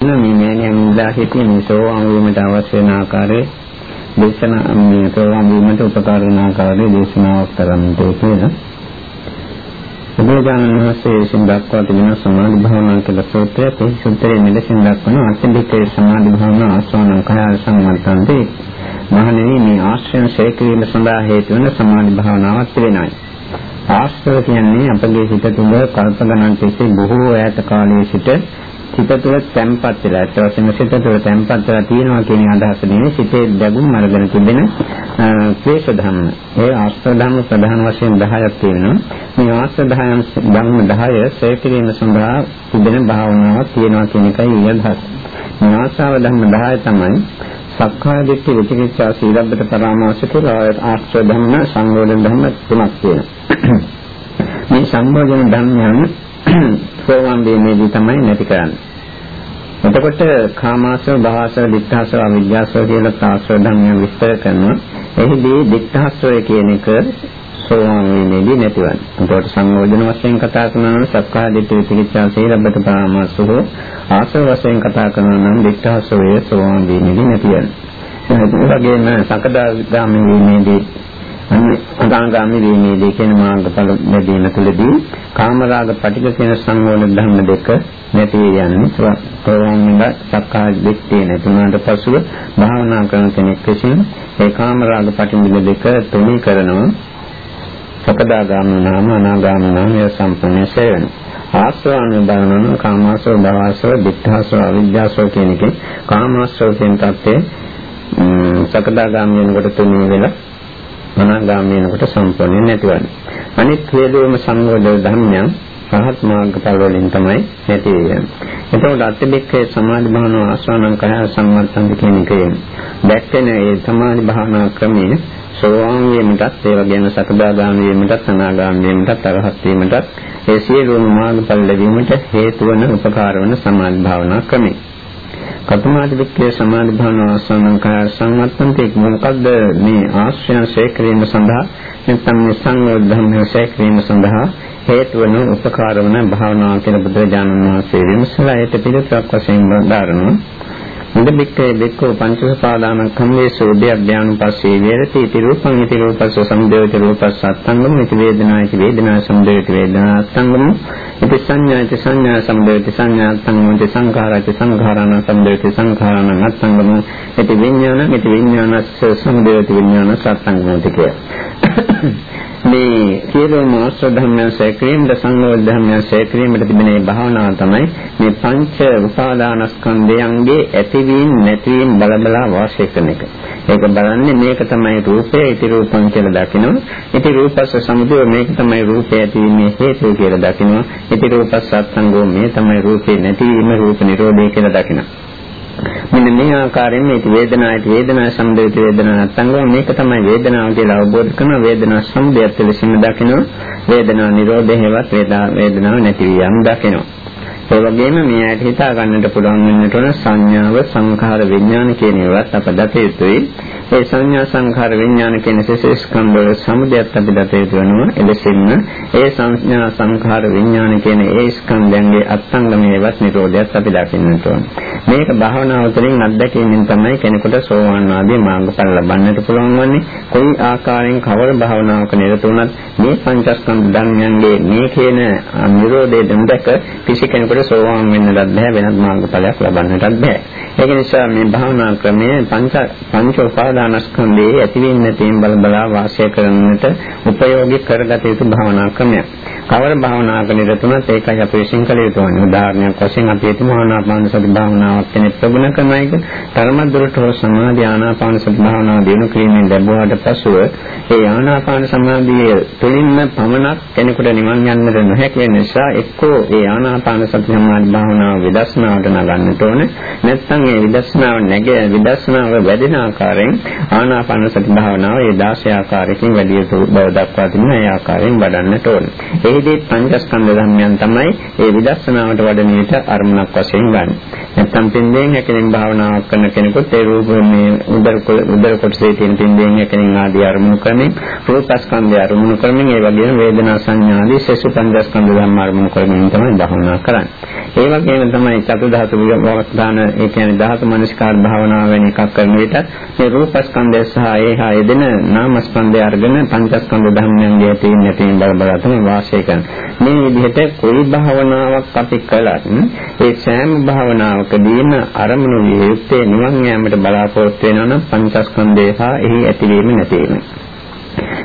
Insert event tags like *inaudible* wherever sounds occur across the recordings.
මේ මෑණියන් ඉඳලා සිටින මේ සෝවාන් වීමට අවශ්‍ය වෙන ආකාරයේ දේශනා මේ සෝවාන් වීමට උපකාර වන ආකාරයේ දේශනාවක් කරන්නට කියලා. බුදුරජාණන් වහන්සේ විසින් දක්වා තිබෙන සමාධි භාවනා කියලා සූත්‍රයේ මේ සූත්‍රයේ මෙලෙසින් දක්වන අත්‍යන්තයේ සමාධි භාවනා ආස්වාන කය සම්මතන්තේ මහණෙනි මේ ආශ්‍රයන් ශේකීම සඳහා හේතු වන සමාධි භාවනාවක් වෙනයි. ආශ්‍රය කියන්නේ අපගේ හිත තුළ කල්ප ගණන් තිස්සේ බොහෝ ඈත කාලයේ සිට සිත තුළ තැම්පත් වෙලා ඒත් වශයෙන්ම සිත තුළ තැම්පත් වෙලා තියෙනවා කියන අදහස නෙවෙයි සිතේ දැගුම් අරගෙන තිබෙන ක්ලේශ ධර්ම. ඒ ආශ්‍රය ධර්ම ප්‍රධාන වශයෙන් 10ක් තියෙනවා. මේ ආශ්‍රය ධර්ම 10 ශ්‍රේ කිරීම සඳහා තිබෙන භාවනාවක් තියෙනවා කියන එකයි අදහස. මේ ආශ්‍රව ධර්ම 10 තමයි සක්කාය දිට්ඨි විචිකිච්ඡා සීලබ්බත පරාමාස කියලා ආශ්‍රය ධර්ම සංයෝජන ධර්ම තුනක් තියෙනවා. මේ සංයෝජන ධර්මයන් *coughs* සෝවාන් වීමේදී තමයි නැති කරන්නේ. එතකොට කාමාසව, භාසව, දික්ඛාසව, අවිජ්ජාසව කියලා තාස්ව ධර්මයන් විස්තර කරනවා. එහිදී දික්ඛාසවය කියන එක සෝවාන් වීමේදී නැතිවන්නේ. එතකොට සංයෝජන වශයෙන් කතා කරනවා නම් සක්කාය දිට්ඨි විචිකිච්ඡා සීලබ්බත පරාමාසව ආසව වශයෙන් කතා කරනවා නම් දික්ඛාසවය සෝවාන් වීමේදී නැතිවන්නේ. ඒ වගේම සකදාගාමී වීමේදී අනාගාමි වීමේදී කියන මාර්ගඵල ලැබීම තුළදී කාමරාග පටික කියන සංවෝල ධර්ම දෙක නැති යන්නේ. තෝරන්නේ සක්කාය දිට්ඨිය නැතුණාට පසුව භාවනා කරන කෙනෙක් විසින් ඒ කාමරාග පටික දෙක තුනී කරනවා. සකදාගාමී නාම අනාගාමී නාමය සම්පූර්ණ සේවන. ආස්වාන දානන කාමාසව භවසව දිඨාසව අවිද්‍යාසව කියන එකේ කාමාසව කියන තත්ත්වයේ සකදාගාමී වෙනකොට තුනී වෙලා අනාගාමී වෙනකොට සම්පූර්ණයෙන් නැතිවන්නේ. අනිත් හේතුවම සංයෝජන ධර්මයන් රහත් මාර්ගඵල වලින් තමයි නැති වෙන්නේ. එතකොට අත්‍යබික්කේ සමාධි භාවනාව ආස්වානං කය සම්මර්ථන්ද කියන එකේ දැක්කෙන ඒ සමාධි භාවනා ක්‍රමයේ සෝවාන් වීමටත් ඒ වගේම සකදාගාමී වීමටත් අනාගාමී වීමටත් අරහත් වීමටත් ඒ සියලුම මාර්ගඵල ලැබීමට හේතු වන උපකාර වන සමාධි භාවනා ක්‍රමයි. කතමාදි වික්කේ සමාධි භාවනාව සංකල්ප සංවත්තන්තේ මොකද්ද මේ ආශ්‍රයන් ශේක්‍රීම සඳහා? නැත්නම් මේ සංයෝග ධර්ම ශේක්‍රීම සඳහා හේතු වන උපකාර වන භාවනාව කියලා බුදුරජාණන් වහන්සේ විමසලා ඒට පිළිතුරක් වශයෙන් දාරනවා මුදබික්කේ බික්කෝ පංචසපාදාන කම්මේසු උද්‍යඥානුපස්සේ වේරති ඉති රූපං ඉති රූපස්ස සම්දේවති රූපස්ස අත්තංගම ඉති වේදනා ඉති වේදනා සම්දේවති වේදනා අත්තංගම ඉති සංඥා ඉති සංඥා සම්දේවති සංඥා අත්තංගම ඉති සංඛාර ඉති සංඛාරණ සම්දේවති සංඛාරණ අත්තංගම ඉති විඥාන ඉති විඥානස්ස සම්දේවති විඥානස්ස අත්තංගම ඉති කිය. මේ සියලුම ආශ්‍ර ධර්මයන් සේක්‍රීමද සංයෝජ ධර්මයන් සේක්‍රීමද තිබෙන මේ භාවනාව තමයි මේ පංච උපාදානස්කන්ධයන්ගේ ඇතිවීම නැතිවීම බල බලා වාසය කරන එක. ඒක බලන්නේ මේක තමයි රූපය ඉති රූපං කියලා දකිනවා. ඉති රූපස්ස සමුදය මේක තමයි රූපය ඇතිවීමේ හේතුව කියලා දකිනවා. ඉති රූපස්ස අත්ංගෝ මේ තමයි රූපේ නැතිවීම රූප නිරෝධය කියලා දකිනවා. මෙන්න මේ ආකාරයෙන් මේ වේදනාවට වේදනා සම්බන්ධ වේදනා නැත්නම් මේක තමයි වේදනාව කියලා අවබෝධ කරන වේදනා සම්බන්ධයත් ලෙසින් දකිනවා. වේදනා නිරෝධය හේවත් වේදනාව නැති වියම් දකිනවා. ඒ වගේම මේ ඇයට හිතා ගන්නට පුළුවන් වෙන්නට ඕන සංඥාව සංඛාර විඥාන කියන ඒවාත් අප දත යුතුයි. ඒ සංඥා සංඛාර විඥාන කියන සිසස් ස්කන්ධ වල සමුදයත් අපි දත යුතු වෙනවා. එලෙසින්ම ඒ සංඥා සංඛාර විඥාන කියන ඒ ස්කන්ධයන්ගේ අත්ංගමයේවත් නිරෝධයත් අපි දකින්නට ඕන. මේක භාවනාව තුළින් අත්දැකීමෙන් තමයි කෙනෙකුට සෝවාන් ආදී මාර්ගඵල ලබන්නට පුළුවන් වන්නේ. කොයි ආකාරයෙන් කවර භාවනාවක නිරත වුණත් මේ පංචස්කන්ධ ධර්මයන්ගේ මේ කියන නිරෝධය දෙන්නක කිසි කෙනෙකුට කෙනෙකුට සෝවාන් වෙන්නටත් බෑ වෙනත් මාර්ගඵලයක් ලබන්නටත් බෑ. ඒක නිසා මේ භාවනා ක්‍රමය පංච පංච උපාදානස්කන්ධයේ ඇතිවෙන්නේ නැතිනම් බල බලා වාසය කරන්නට උපයෝගී කරගත යුතු භාවනා ක්‍රමයක්. කවර භාවනාවක නිරතුණත් ඒකයි අපි විශ්ින් කළ යුතු වන්නේ. උදාහරණයක් වශයෙන් අපි හිතමු ආනාපාන සති භාවනාවක් කෙනෙක් ප්‍රගුණ කරන එක තරමද්දුරට හෝ සමාධි ආනාපාන සති භාවනාව දිනු කිරීමෙන් ලැබුවාට පසුව ඒ ආනාපාන සමාධිය තුළින්ම පමණක් කෙනෙකුට නිවන් යන්නට නොහැකි වෙන නිසා එක්කෝ ඒ ආනාපාන සති සමාධි භාවනාව විදර්ශනාවට නගන්නට ඕන. නැත්නම් ඒ විදර්ශනාව නැගේ විදර්ශනාව වැඩෙන ආකාරයෙන් ආනාපාන සති භාවනාව ඒ 16 ආකාරයකින් වැඩි යුතු බව දක්වා තිබෙනවා. ඒ ආකාරයෙන් වඩන්නට ඕන. එහිදී පංචස්කන්ධ ධර්මයන් තමයි ඒ විදර්ශනාවට වඩන විට අරමුණක් වශයෙන් ගන්න. නැත්නම් නැත්නම් පින්දෙන් හැකෙනින් භාවනාවක් කරන කෙනෙකුට ඒ රූප මේ උදර උදර කොටසේ තියෙන පින්දෙන් හැකෙනින් ආදී අරමුණු කරමින් රූපස්කන්ධය අරමුණු කරමින් ඒ වගේම වේදනා සංඥාදී සසු පංචස්කන්ධ ධර්ම අරමුණු කරමින් තමයි භාවනා කරන්නේ. ඒ වගේම තමයි චතු ධාතු විවස්ථාන ඒ කියන්නේ ධාතු මනස්කාර භාවනාව වෙන එකක් කරන විට මේ රූපස්කන්ධය සහ ඒහා යෙදෙන නාමස්කන්ධය අරගෙන පංචස්කන්ධ ධර්මයන්ගේ තියෙන තියෙන බල බල තමයි වාසය කරන්නේ. මේ විදිහට කොයි භාවනාවක් අපි කළත් ඒ සෑම භාවනාවකදීම අරමුණු විය යුත්තේ නිවන් යාමට බලාපොරොත්තු වෙනවා නම් පංචස්කන්ධය හා එහි ඇතිවීම නැතිවීම.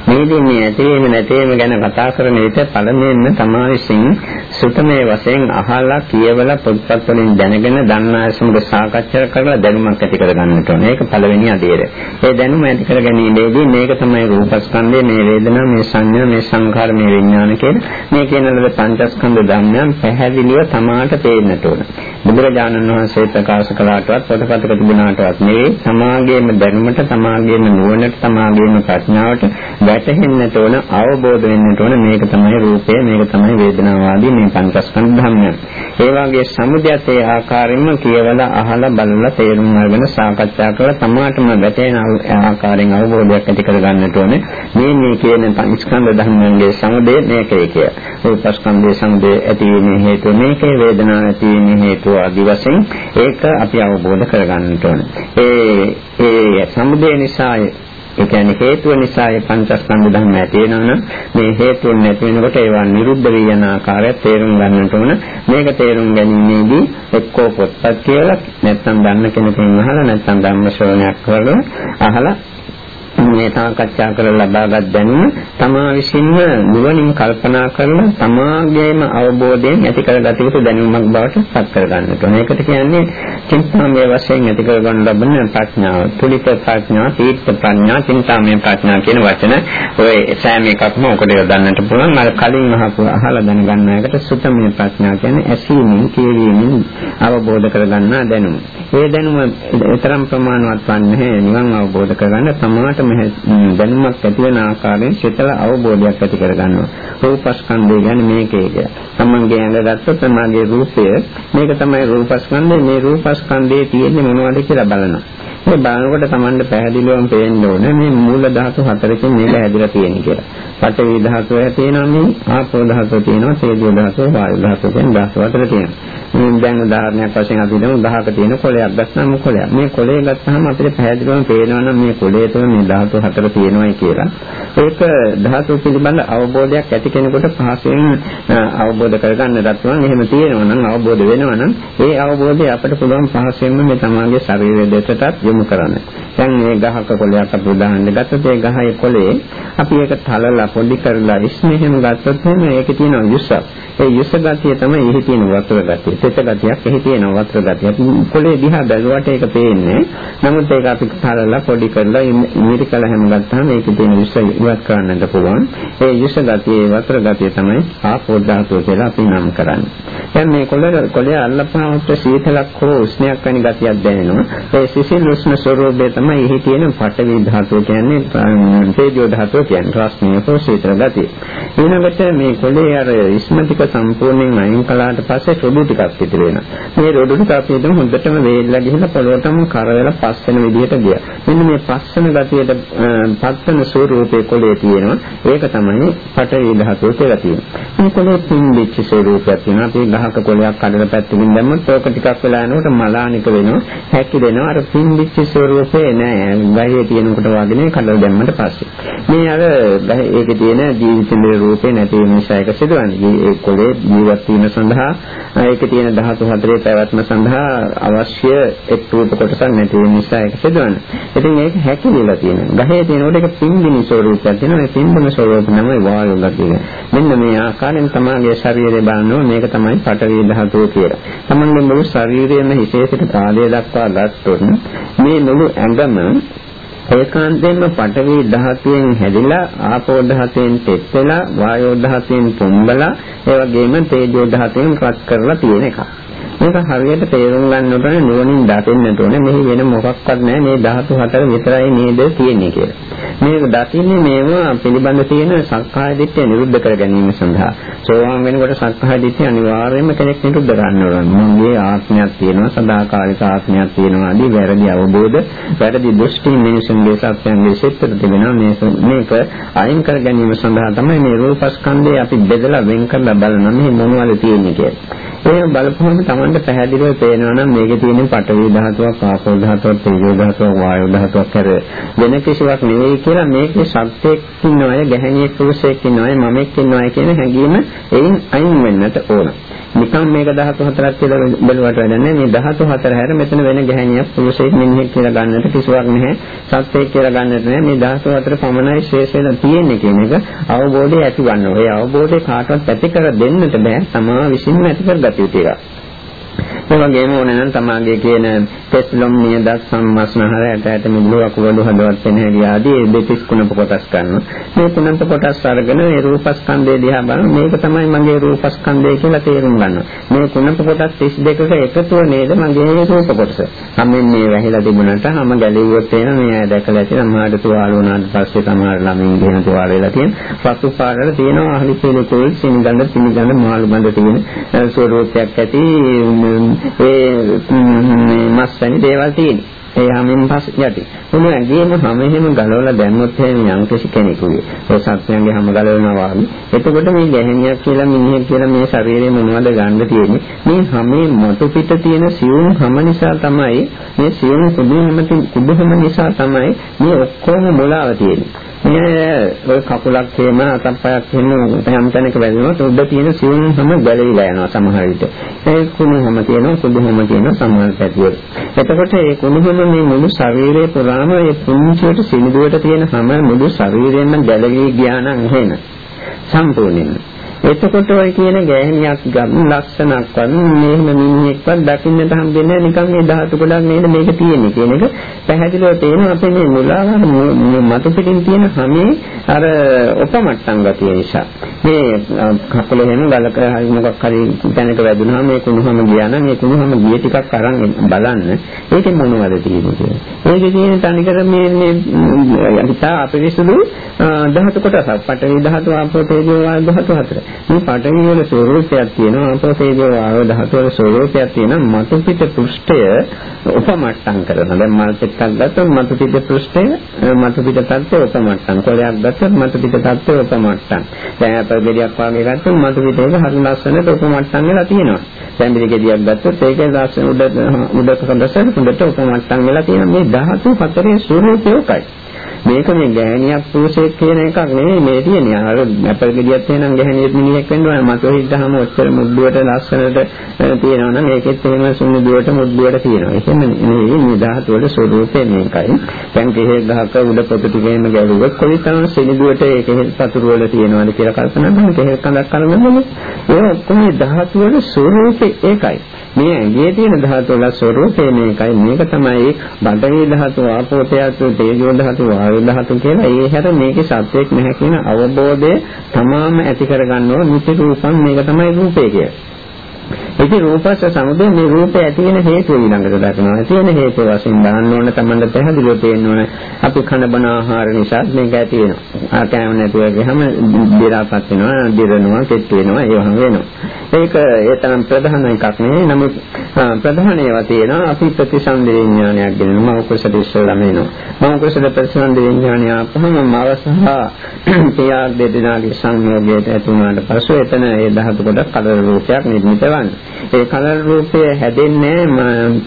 මේදී මේ ඇතිවීම නැතිවීම ගැන කතා කරන විට පළමුවෙන්ම තමා විසින් සුතමේ වශයෙන් අහලා කියවලා පොත්පත් වලින් දැනගෙන දන්නා සමග සාකච්ඡා කරලා දැනුමක් ඇති කර ගන්නට ඕනේ. ඒක පළවෙනි අදියර. ඒ දැනුම ඇති කර ගැනීමේදී මේක තමයි රූපස්කන්ධය, මේ වේදනා, මේ සංඥා, මේ සංඛාර, මේ විඥාන කියන මේ කියන ලද පංචස්කන්ධ ධර්මයන් පැහැදිලිව තමාට තේරෙන්නට ඕන. බුදුරජාණන් වහන්සේ ප්‍රකාශ කළාටවත් පොතපතක තිබුණාටවත් නෙවෙයි සමාගයේම දැනුමට, සමාගයේම නුවණට, සමාගයේම ප්‍රඥාවට වැටහෙන්නට ඕන අවබෝධ වෙන්නට ඕන මේක තමයි රූපය මේක තමයි වේදනාව ආදී මේ පංචස්කන්ධ ධර්මයන්. ඒ වගේ සමුදයත් ඒ ආකාරයෙන්ම කියවලා අහලා බලලා තේරුම් අරගෙන සාකච්ඡා කරලා තමාටම වැටෙන ආකාරයෙන් අවබෝධයක් ඇති කර ගන්නට ඕනේ. මේ මේ කියන පංචස්කන්ධ ධර්මයන්ගේ සමුදය මේකයි කිය. රූපස්කන්ධයේ සමුදය ඇතිවීමේ හේතුව මේකේ වේදනාව ඇතිවීමේ හේතුව ආදී වශයෙන් ඒක අපි අවබෝධ කර ගන්නට ඕනේ. ඒ ඒ සමුදය නිසා ඒ කියන්නේ හේතුව නිසා ඒ පංචස්කන්ධ ධර්ම ඇති වෙනවනම් මේ හේතුන් නැති වෙනකොට ඒවා නිරුද්ධ වී යන ආකාරය තේරුම් ගන්නට ඕන. මේක තේරුම් ගැනීමේදී එක්කෝ පොත්පත් කියලා නැත්නම් දන්න කෙනකින් අහලා නැත්නම් ධම්ම ශ්‍රවණයක් කරලා අහලා මේ සාකච්ඡා කරලා ලබාගත් දැනුම තමා විසින්ම නුවණින් කල්පනා කරලා තමාගේම අවබෝධයෙන් ඇති කරගත යුතු දැනුමක් බවට පත් කරගන්නට ඕනේ. ඒකට කියන්නේ චින්තාමය වශයෙන් ඇති කරගන්න ලබන ප්‍රඥාව. තුලිත ප්‍රඥා, තීර්ථ ප්‍රඥා, චින්තාමය ප්‍රඥා කියන වචන ඔය සෑම එකක්ම ඔකට යොදන්නට පුළුවන්. අර කලින් අහපු අහලා දැනගන්න එකට සුතමය ප්‍රඥා කියන්නේ ඇසීමෙන්, කියවීමෙන් අවබෝධ කරගන්නා දැනුම. ඒ දැනුම තරම් ප්‍රමාණවත් වන්නේ නිවන් අවබෝධ කරගන්න සමාත දැනුමක් ඇති වෙන ආකාරයෙන් සිතල අවබෝධයක් ඇති කරගන්නවා. රූපස්කන්ධය ගැන මේකේ කිය. තමන්ගේ ඇඟ ගත්තොත් තමන්ගේ රූපය මේක තමයි රූපස්කන්ධය. මේ රූපස්කන්ධයේ තියෙන්නේ මොනවද කියලා බලනවා. මේ බලනකොට Tamanne පැහැදිලිවම පේන්න ඕනේ මේ මූල ධාතු හතරකින් මේක හැදිලා තියෙන කියලා. පඨවි ධාතුව තියෙනවා මේ ආපෝ ධාතුව තියෙනවා තේජෝ ධාතුව වායු ධාතුව කියන ධාතු හතර තියෙනවා. මේ දැන් උදාහරණයක් වශයෙන් අපි හිතමු 10ක තියෙන කොළයක් ගත්තාම කොළයක්. මේ කොළේ ගත්තාම අපිට පැහැදිලිවම පේනවා නම් මේ කොළේ තුළ මේ ධාතු හතර තියෙනවායි කියලා. ඒක ධාතු පිළිබඳ අවබෝධයක් ඇති කෙනෙකුට පහසුවෙන් අවබෝධ කරගන්න දක්වන එහෙම තියෙනවා නම් අවබෝධ වෙනවා නම් ඒ අවබෝධය අපිට පුළුවන් පහසුවෙන්ම මේ තමාගේ ශරීරය දෙකටත් යොමු කරන්න. දැන් මේ ගහක කොළයක් අපි උදාහරණ ගත්තොත් ඒ ගහේ කොළේ අපි ඒක තලලා පොඩි කරලා ඉස්මෙහෙම ගත්තොත් එහෙනම් ඒකේ තියෙන යුසක්. ඒ යුස ගතිය තමයි එහි තියෙන වතුර ගතිය. තෙත ගතියක් එහි තියෙන වතුර ගතියක්. කොළේ දිහා බැලුවට ඒක පේන්නේ. නමුත් ඒක අපි තලලා පොඩි කරලා ඉමිරි කළ හැම ගත්තාම ඒකේ තියෙන යුස ඉවත් කරන්නත් පුළුවන්. ඒ යුස ගතිය වතුර ගතිය තමයි ආපෝ ධාතුව කියලා අපි නම් කරන්නේ. දැන් මේ කොළේ කොළේ අල්ලපහාමත් සීතලක් හෝ උෂ්ණයක් වැනි ගතියක් දැනෙනවා. ඒ සිසිල් උෂ්ණ උෂ්ණ ස්වરૂපය තමයි එහි තියෙන පඨවි ධාතුව කියන්නේ තේජෝ ධාතුව කියන්නේ රස්නේ හෝ ශීතල ගතිය. ඊළඟට මේ කොළේ අර ඉස්මතික සම්පූර්ණයෙන් අයින් කළාට පස්සේ රොඩු ටිකක් ඉතුරු වෙනවා. මේ රොඩු ටික අපි හිතමු හොඳටම වේල්ලා ගිහින් පොළොවටම කර වෙලා පස් වෙන විදිහට ගියා. මෙන්න මේ පස් වෙන ගතියට පස්සන ස්වરૂපයේ කොළේ තියෙනවා. ඒක තමයි පඨවි ධාතුව කියලා තියෙන්නේ. මේ කොළේ පින්දිච්ච ස්වરૂපයක් තියෙනවා. අපි ගහක කොළයක් කඩන පැත්තකින් දැම්මොත් ඕක ටිකක් වෙලා යනකොට මලානික වෙනවා. හැකිදෙනවා. අර පින්දිච්ච වෙච්ච ස්වරූපේ නෑ. ගහේ තියෙනකොට වගේ කඩලා දැම්මට පස්සේ. මේ අර ඒකේ තියෙන ජීවිතේ රූපේ නැති වෙන නිසා ඒක සිදුවන්නේ. ඒ කොලේ ජීවත් වීම සඳහා ඒකේ තියෙන ධාතු හතරේ පැවැත්ම සඳහා අවශ්‍ය එක් රූප කොටසක් නැති වෙන නිසා ඒක සිදුවන්නේ. ඉතින් ඒක හැකිලිලා තියෙනවා. ගහේ තියෙනකොට ඒක පින්බිනි ස්වරූපයක් තියෙනවා මේ පින්බිනි ස්වරූප නම් වායුවලා කියන මෙන්න මේ ආකාරයෙන් තමයි ශරීරය බලනවා. මේක තමයි පඨවි ධාතුව කියලා. තමන්ගේ මුළු ශරීරයම හිතේට කාලය දක්වා ගත්තොත් මේ මුළු ඇඟම ඒකාන්තයෙන්ම පඨවි ධාතුවෙන් හැදිලා ආපෝ ධාතුවෙන් තෙත් වෙලා වායෝ ධාතුවෙන් පුම්බලා ඒ වගේම තේජෝ ධාතුවෙන් රත් කරලා තියෙන එකක්. මේක හරියට තේරුම් ගන්නට ඕනේ නුවණින් දකින්නට ඕනේ මෙහි වෙන මොකක්වත් නැහැ මේ ධාතු හතර විතරයි නේද තියෙන්නේ කියලා. මේක දකින්නේ මේවා පිළිබඳ තියෙන සක්කාය දිට්ඨිය නිරුද්ධ කර ගැනීම සඳහා. සෝවාන් වෙනකොට සක්කාය දිට්ඨිය අනිවාර්යයෙන්ම කෙනෙක් නිරුද්ධ කරන්න ඕනේ. මගේ ආත්මයක් තියෙනවා සදාකාලික ආත්මයක් තියෙනවා ආදී වැරදි අවබෝධ වැරදි දෘෂ්ටි මිනිසුන්ගේ සත්‍යයන්ගේ සිත්තට තිබෙනවා මේක අයින් කර ගැනීම සඳහා තමයි මේ රූපස්කන්ධය අපි බෙදලා වෙන් කරලා බලන මේ මොනවද තියෙන්නේ කියලා. ඒ බලපුවම Tamanට පැහැදිලිව පේනවා නම් මේකේ තියෙන පඨවි ධාතුවක්, ආපෝ ධාතුවක්, තේජෝ ධාතුවක්, වායෝ ධාතුවක් කර වෙන කිසිවක් නෙවෙයි කියලා මේකේ සත්‍යයක් ඉන්නවය, ගැහණියෙක් පුරුෂයෙක් ඉන්නවය, මමෙක් ඉන්නවය කියන හැඟීම එයින් අයින් වෙන්නට ඕන. නිකම් මේක 14ක් කියලා බලවට වැඩන්නේ මේ 14 හැර මෙතන වෙන ගැහණියක් පුරුෂයෙක් මිනිහෙක් කියලා ගන්නට කිසිවක් නැහැ සත්‍යයක් කියලා ගන්නට නැහැ මේ 14 පමණයි ශේෂ වෙලා තියෙන්නේ කියන එක අවබෝධය ඇතිවන්න ඕනේ. ඒ අවබෝධය කාටවත් ඇති කර දෙන්නට බෑ. තමා විසින්ම ඇති කරගත යුතු එකක්. ඒ වගේම ඕනේ නම් තමාගේ කියන තෙස්ලොම් නියදත් සම්මස්නහර ඇට ඇට මිදුළු අකුවඩු හදවත් වෙන හැටි ආදී දෙතිස් කුණප කොටස් ගන්නවා. මේ කුණප කොටස් අරගෙන මේ රූපස්කන්ධය දිහා බලන මේක තමයි මගේ රූපස්කන්ධය කියලා තේරුම් ගන්නවා. මේ කුණප කොටස් 32ක එකතුව නේද මගේ රූප කොටස. හැමෙන් මේ වැහිලා තිබුණාට හැම ගැලෙව්වොත් එන මේ අය දැකලා ඇති සමහරට තුවාල වුණාට පස්සේ සමහර ළමින් ගෙන තුවාල වෙලා තියෙන පසු පාරවල තියෙනවා අහලි පිළිකුල් සිනිගඳ පිනිගඳ මාළු බඳ තියෙන ස්වරූපයක් ඇති ඒ මස් වැනි දේවල් තියෙනවා. ඒ හැමෙන් පස් යටි. මොන ඇඟේම හැම එහෙම ගලවලා දැම්මොත් එහෙම යම් කිසි කෙනෙකුගේ ඒ සත්‍යයන්ගේ හැම ගලවනවා වගේ. එතකොට මේ ගැහණියක් කියලා මිනිහෙක් කියලා මේ ශරීරේ මොනවද ගන්න තියෙන්නේ? මේ හැමේ මතු පිට තියෙන සියුම් හැම නිසා තමයි මේ සියුම් කුඩු හැම කුඩු හැම නිසා තමයි මේ ඔක්කොම මොලාව තියෙන්නේ. මේ ඔය කකුලක් එහෙම අතපයක් එහෙම හැම තැනක වැදෙනවා උඩ තියෙන සිවුම් හැම ගැලවිලා යනවා සමහර විට. ඒ කුණු හැම තියෙනවා කුඩු හැම තියෙනවා සමහර පැතිවල. එතකොට ඒ කුණු හැම මේ මුළු ශරීරේ පුරාම ඒ පුංචියට සිනිදුවට තියෙන හැම මුළු ශරීරයෙන්ම ගැලවී ගියා නම් එහෙම සම්පූර්ණයෙන්ම එතකොට ඔය කියන ගෑණියක් ගන්න ලක්ෂණක්වත් මෙහෙම මිනිහෙක්වත් දකින්නට හම්බෙන්නේ නිකන් මේ ධාතු ගොඩක් නේද මේක තියෙන්නේ කියන එක පැහැදිලිව තේරෙනවා අපේ මේ මුලාව මතු පිටින් තියෙන හැමේ අර උපමට්ටම් ගතිය නිසා මේ කකුල එහෙම ගලක හරි මොකක් හරි තැනක වැදුනහම මේ කුණුහම ගියා නම් මේ කුණුහම ගිය ටිකක් අරන් බලන්න ඒකේ මොනවද තියෙන්නේ කියලා. ඒකේ තියෙන තනිකර මේ මේ හිතා අපිරිසුදු ධාතු කොටසක් පටවි ධාතු ආපෝ තේජෝ වායු ධාතු හතර. මේ පඨවි වල ස්වરૂපයක් තියෙනවා. ආපෝසේජෝ ආව ධාතු වල ස්වરૂපයක් තියෙනවා. මතු පිට පෘෂ්ඨය උපමට්ටම් කරනවා. දැන් මල් පිටක් ගත්තොත් මතු පිට පෘෂ්ඨය මතු පිට තත්ත්වය උපමට්ටම්. කොලයක් ගත්තොත් මතු පිට තත්ත්වය උපමට්ටම්. දැන් අපේ ගෙඩියක් වාගේ ගත්තොත් මතු පිටේක හරි ලස්සනට උපමට්ටම් වෙලා තියෙනවා. දැන් බිලි ගෙඩියක් ගත්තොත් ඒකේ ලස්සන උඩ උඩ කොටසට උඩට උපමට්ටම් වෙලා තියෙනවා. මේ ධාතු හතරේ ස්වરૂපය උකයි මේක මේ ගෑණියක් පුරුෂයෙක් කියන එකක් නෙමෙයි මේ තියෙන්නේ. අර අපල් ගෙඩියක් තියෙනම් ගෑණියෙක් මිනිහෙක් වෙන්න ඕන. මත හිටහම ඔච්චර මුද්දුවට ලස්සනට තියෙනවා නම් ඒකෙත් එහෙම සුමුදුවට මුද්දුවට තියෙනවා. එහෙම නෙමෙයි මේ ධාතු වල ස්වરૂපය මේකයි. දැන් කෙහෙල් ගහක උඩ පොතු ටිකේම ගැලුවොත් කොයිතරම් සිනිදුවට ඒ කෙහෙල් පතුරු වල තියෙනවද කියලා කල්පනා කරන කෙහෙල් කඳක් කරනකොට ඒ ඔක්කොම ධාතු වල ස්වરૂපය ඒකයි. මේ ඇඟේ තියෙන ධාතු වල ස්වરૂපය මේකයි. මේක තමයි බඩේ ධාතු ආපෝ ධාතු තේජෝ ධාතු වායු ධාතු කියලා. ඒ හැර මේකේ සත්‍යයක් නැහැ කියන අවබෝධය තමාම ඇති කරගන්න ඕන. නිත්‍ය රූපම් මේක තමයි රූපය කියන්නේ. ඉතින් රූපස්ස සමුදය මේ රූපය ඇති වෙන හේතුව ඊළඟට දක්වනවා. ඇති වෙන හේතුව වශයෙන් දාන්න ඕන තමයි පැහැදිලිව පේන්න ඕන. අපි කන බන ආහාර නිසා මේක ඇති වෙනවා. ආකෑම නැතුව ගියහම දිරාපත් වෙනවා, දිරනවා, කෙට් වෙනවා, ඒවම වෙනවා. ඒක ඒ තරම් ප්‍රධාන එකක් නෙවෙයි. නමුත් ප්‍රධාන ඒවා තියෙනවා. අපි ප්‍රතිසන්දේ විඥානයක් ගෙනනවා. මෞකසට ඉස්සෙල්ලාම එනවා. මෞකසට ප්‍රතිසන්දේ විඥානය අපහම මව සහ පියා දෙදෙනාගේ සංයෝගයට ඇති වුණාට පස්සේ එතන ඒ ධාතු කොට කලර රූපයක් නිර්මිත වන්නේ. ඒ කලර් රූපය හැදෙන්නේ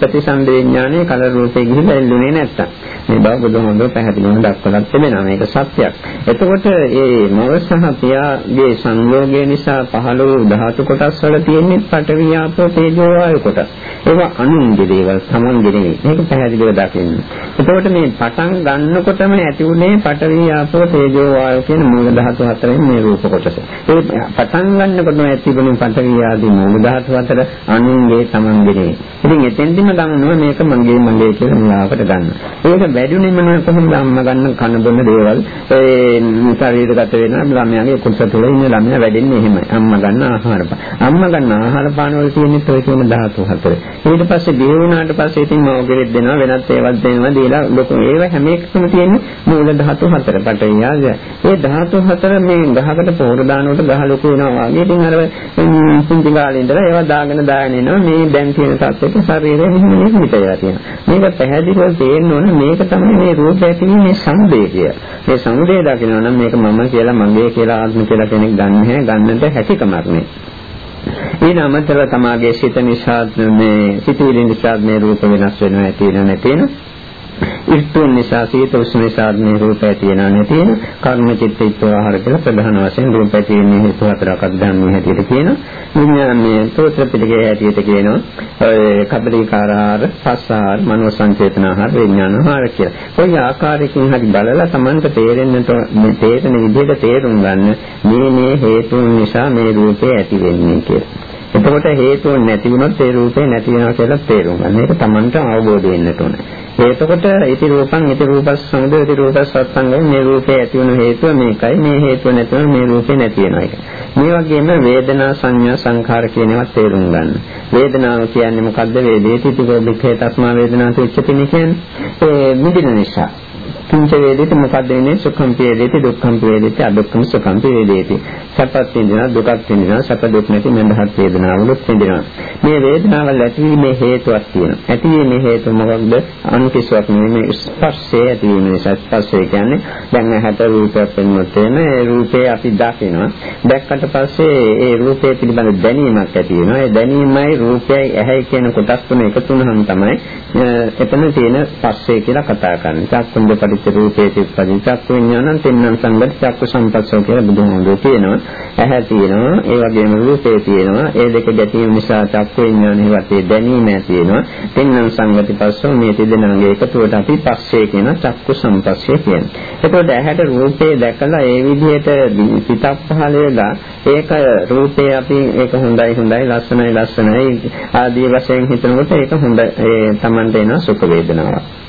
ප්‍රතිසන්ද විඥානයේ කලර් රූපේ ගිහිල්ලා එල්ලුනේ නැත්තම්. මේ බව බුදුහොඳ පැහැදිලිවම දක්වලා තිබෙනවා. මේක සත්‍යයක්. එතකොට මේ මව සහ පියාගේ සංයෝගය නිසා පහළ වූ ධාතු කොටස් වල තියෙන්නේ පඨවි ආපෝ තේජෝ වායු කොටස්. ඒවා අනුන්ගේ දේවල් සමන්ගේ නෙවෙයි. මේක පැහැදිලිව දකින්න. එතකොට මේ පටන් ගන්නකොටම ඇති උනේ පඨවි ආපෝ තේජෝ වායු කියන මූල ධාතු හතරෙන් මේ රූප කොටස. ඒ පටන් ගන්නකොටම ඇතිවෙන පඨවි ආදී මූල ධාතු හතර අනුන්ගේ තමන්ගේ. ඉතින් එතෙන්දිම ගන්නවා මේක මගේ මගේ කියලා මුලාවට ගන්න. ඒක වැඩුණෙම නෑ කොහොමද අම්මා ගන්න කන බොන දේවල් ඒ ශරීරගත වෙන ළමයාගේ කුස තුළ ඉන්න ළමයා වැඩෙන්නේ එහෙමයි. අම්මා ගන්න ආහාර පාන. අම්මා ගන්න ආහාර පාන වල තියෙන ඔය කියන ධාතු හතර. ඊට පස්සේ බිහි වුණාට පස්සේ ඉතින් මවගෙරෙත් දෙනවා වෙනත් ඒවත් දෙනවා දීලා ලොකු ඒව හැම එකකම තියෙන මූල ධාතු හතර. පටවියාග. ඒ ධාතු හතර මේ ගහකට පොර දානකොට ගහ ලොකු වෙනවා වගේ. ඉතින් අර පුංචි කාලේ ඉඳලා ඒවා දාගෙන දාගෙන එනවා. මේ දැන් තියෙන තත්ත්වෙට ශරීරය මෙහෙම නිර්මිත වෙලා තියෙනවා. මේක පැහැදිලිව තේරෙන්න ඕන මේක තමයි මේ රූප ඇතිවීමේ සමුදය කිය. මේ සමුදය දකිනවා නම් මේක මම කියලා මගේ කියලා ආත්ම කියලා කෙනෙක් ගන්න නැහැ. ගන්නට හැකියාවක් නෑ. ඊට අමතරව තමාගේ සිත නිසා මේ සිතුවිලි නිසා මේ රූප වෙනස් වෙනවා ඇති වෙනවා නැති වෙනවා ඉර්තුන් නිසා සීත උෂ්ණ නිසා මේ රූපය තියෙනා නැති වෙන කර්ම චිත්ත ඉත්වාහාර කියලා ප්‍රධාන වශයෙන් රූපය තියෙන හේතු හතරක් අධ්‍යාත්මයේ හැටියට කියනවා විඥානයේ සූත්‍ර පිටකයේ හැටියට කියනවා ඔය කබලිකාරාර පස්සාර මනෝ සංචේතනාහාර විඥානහාර කියලා. කොයි ආකාරයකින් හරි බලලා Tamanට තේරෙන්නට මේ තේරෙන විදිහට තේරුම් ගන්න මේ මේ හේතුන් නිසා මේ රූපය ඇති වෙන්නේ කියලා. එතකොට හේතුන් නැති වුණොත් ඒ රූපේ නැති වෙනවා කියලා තේරුම් ගන්න. ඒක Tamanට අවබෝධ වෙන්නට ඕනේ. එතකොට ඉති රූපං ඉති රූපස් සමුදය ඉති රූපස් සත්සංගම මේ රූපේ ඇති වෙන හේතුව මේකයි. මේ හේතුව නැති වෙන මේ රූපේ නැති වෙනවා එක. මේ වගේම වේදනා සංඥා සංඛාර කියන ඒවා තේරුම් ගන්න. වේදනාව කියන්නේ මොකද්ද? වේදේති තිකෝ වික්ඛේ තස්මා වේදනාතු උච්චතිනි කියන්නේ ඒ මිදින නිසා. කිංච වේදිත මොකක්ද වෙන්නේ? සුඛම් වේදිත දුක්ඛම් වේදිත අදුක්ඛම් සුඛම් වේදිත සැපත් විඳිනවා දුකත් විඳිනවා සැප දුක් නැති මඳහත් වේදනාවලුත් විඳිනවා. මේ වේදනාවල් ඇතිවීමේ හේතුවක් තියෙනවා. ඇතිවීමේ හේතුව මොකක්ද? අනුකිසයක් නෙමෙයි ස්පර්ශය ඇතිවීම නිසා. ස්පර්ශය කියන්නේ දැන් ඇහැට රූපයක් වෙනොත් එනේ රූපේ අපි දකිනවා. දැක්කට පස්සේ ඒ රූපය පිළිබඳ දැනීමක් ඇති වෙනවා. ඒ දැනීමයි රූපයයි ඇහැයි කියන කොටස් තුන එකතු වුනහම තමයි එතන තියෙන ස්පර්ශය කියලා කතා කරන්නේ. චක්කුන්ද පටිච්ච රූපේ තිප්පදි චක්කු විඥානං තින්නම් සංගත චක්කු සම්පස්සෝ කියලා බුදුහාමුදුරුවෝ කියනවා. ඇහැ තියෙනවා, ඒ වගේම රූපේ තියෙනවා. ඒ දෙක ගැටීම නිසා චක්කු විඥානේ වතේ දැනීම ඇති වෙනවා. තින්නම් සංගති පස්සෝ මේ තිදෙනාගේ එකතුවට අපි පස්සේ කියන චක්කු සම්පස්සේ කියන්නේ. එතකොට ඇහැට රූපේ දැකලා ඒ විදිහට සිතක් පහළ වෙලා ඒක රූපේ අපි ඒක හොඳයි හොඳයි ලස්සනයි ලස්සනයි ආදී වශයෙන් හිතනකොට ඒක හොඳ ඒ Tamante එන සුඛ වේදනාවක්.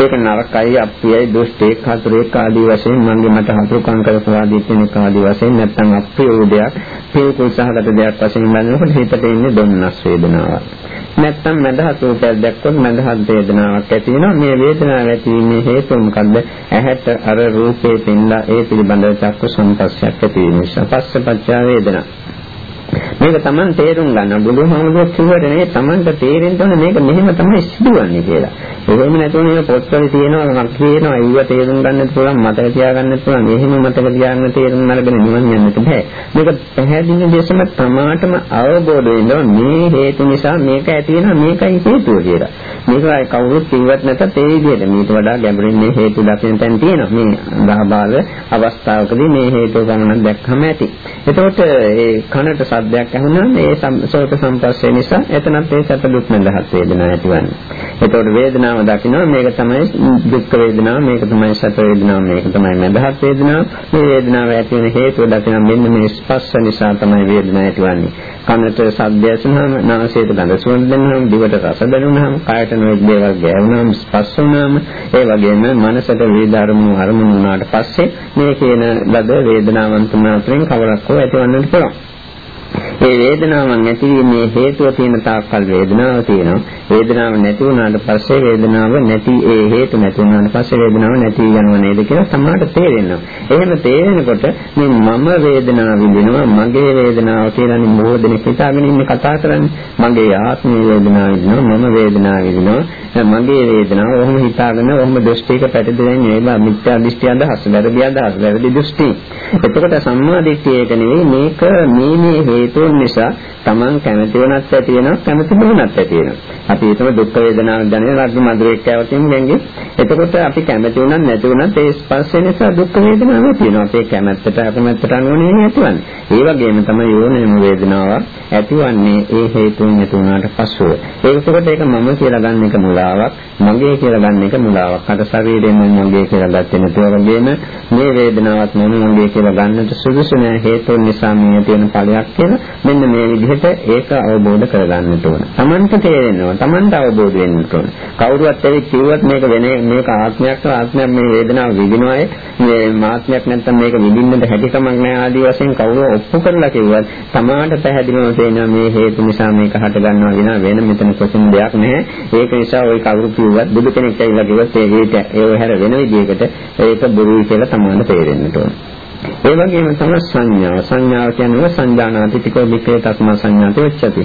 ඒක නරකයි අප්‍රියයි දුෂ්ටේක් හතුරෙක් ආදී වශයෙන් මගේ මට හතුරුකම් කරපුවාදී කෙනෙක් ආදී වශයෙන් නැත්නම් අප්‍රිය වූ දෙයක් පිළිකුල් සහගත දෙයක් වශයෙන් බලනකොට හිතට එන්නේ දුන්නස් වේදනාවක්. නැත්නම් මඳහත් රූපයක් දැක්කොත් මඳහත් වේදනාවක් ඇති වෙනවා. මේ වේදනාව ඇති වීමේ හේතුව මොකද්ද? ඇහැට අර රූපේ පින්ලා ඒ පිළිබඳව චක්කු සංපස්සයක් ඇති වීම නිසා පස්සපච්චා වේදනා. මේක Taman තේරුම් ගන්න. බුදුහාමුදුරුවෝ කිව්වට නේ Tamanට තේරෙන්න ඕනේ මේක මෙහෙම තමයි සිදුවන්නේ කියලා. එහෙම නැතුව මේ පොත්වල තියෙනවා මම කියනවා ඒව තේරුම් ගන්නත් පුළුවන් මතක තියාගන්නත් පුළුවන්. එහෙම මතක තියාගන්න තේරුම් අරගෙන නිවන් යන්නත් බෑ. මේක පැහැදිලි දෙසම තමාටම අවබෝධ වෙනවා මේ හේතු නිසා මේක ඇති වෙනවා මේකයි හේතුව කියලා. මේකයි කවුරුත් කිව්වත් නැතත් ඒ විදිහට මේට වඩා ගැඹුරින් මේ හේතු දකින්න තැන් තියෙනවා. මේ ගහබාල අවස්ථාවකදී මේ හේතු ගණනක් දැක්කම ඇති. එතකොට ඒ කනට සද්දයක් ඇහුණාම ඒ සෝත සම්පස්සේ නිසා එතනත් ඒ සැප දුක් නැදහත් වේදනාවක් ඇතිවන්නේ එතකොට වේදනාව දකිනවා. මේක තමයි දුක් වේදනාව මේක තමයි සැප වේදනාව මේක තමයි මදහත් වේදනාව. මේ වේදනාව ඇති වෙන හේතුව දකිනවා. මෙන්න මේ ස්පර්ශ නිසා තමයි වේදනාව ඇතිවන්නේ කනට ශබ්දය ඇසුනහම නාසයට ගඳ සුවඳ දැනුනහම දිවට රස දැනුනහම කායට නොයෙක් දේවල් ගෑවුනහම ස්පර්ශ වුනහම ඒ වගේම මනසට වේද අරමුණු අරමුණු වුණාට පස්සේ මේ කියන ලද වේදනාවන් තුන අතරින් කවරක් හෝ ඇතිවන්නට පුළුවන්. ඒ වේදනාවන් ඇතිවීමේ හේතුව තියෙන තාක්කල් වේදනාව තියෙනවා. වේදනාව නැති වුණාට පස්සේ වේදනාව නැති ඒ හේතු නැති වුණාට පස්සේ වේදනාව නැති යනව නේද කියලා සමහරට තේරෙනවා. එහෙම තේරෙනකොට මේ මම වේදනාව විඳිනවා මගේ වේදනාව කියලා මොහොතේ හිතාගෙන ඉන්නේ කතා කරන්නේ. මගේ ආත්මීය වේදනාව විඳිනවා මම වේදනාව විඳිනවා මගේ වේදනාව ඔහොම හිතාගෙන ඔහොම දෘෂ්ටියක පැටදෙන ඒවා මිත්‍යා දෘෂ්ටි අදහස් වැරදි අදහස් වැරදි දෘෂ්ටි. එතකොට සම්මා දිට්ඨිය එක නෙවෙයි මේක මේ මේ හේතුන් නිසා Taman කැමති වුණත් ඇති වෙනවා කැමති නොවුණත් ඇති වෙනවා. අපි හිතමු දුක් වේදනාවක් දැනෙන රාග මధుරයක් කැවතින් ගැංගේ. එතකොට අපි කැමති වුණත් නැති වුණත් ඒ ස්පර්ශය නිසා දුක් වේදනාවක් ඇති වෙනවා. අපේ කැමැත්තට අකමැත්තට අනුව නෙවෙයි ඇතිවන්නේ. ඒ වගේම තමයි ඕනෑම වේදනාවක් ඇතිවන්නේ ඒ හේතුන් නැති වුණාට පස්සෙ. ඒකකොට ඒක මම කියලා ගන්න එක මුලා මුලාවක්. මගේ කියලා ගන්න එක මුලාවක්. අර ශරීරයෙන් මගේ කියලා ගත්තේ නැතුව වගේම මේ වේදනාවත් මම මගේ කියලා ගන්නට සුදුසු නෑ හේතුන් නිසා මේ තියෙන ඵලයක් කියලා මෙන්න මේ විදිහට ඒක අවබෝධ කරගන්නට ඕන. Tamanට තේරෙනවා. Tamanට අවබෝධ වෙන්න ඕන. කවුරුවත් එයි කිව්වත් මේක වෙන මේක ආත්මයක් ආත්මයක් මේ වේදනාව විඳිනවායි මේ මාත්මයක් නැත්තම් මේක විඳින්නට හැකියාවක් නෑ ආදී වශයෙන් කවුරු ඔප්පු කරලා කිව්වත් තමාට පැහැදිලිවම තේනවා මේ හේතු නිසා මේක හට ගන්නවා විනා වෙන මෙතන කිසිම දෙයක් නැහැ. ඒක නිසා ওই කවුරු කිව්වත් බුදු කෙනෙක් ඇවිල්ලා කිව්වත් ඒ හේත ඒ හැර වෙන විදිහකට ඒක බොරුයි කියලා තමාට තේරෙන්නට ඕන. ඒ වගේම තමයි සංඥාව. සංඥාව කියන්නේ සංජානාති තිකෝ විකේ තස්මා සංඥාති උච්චති.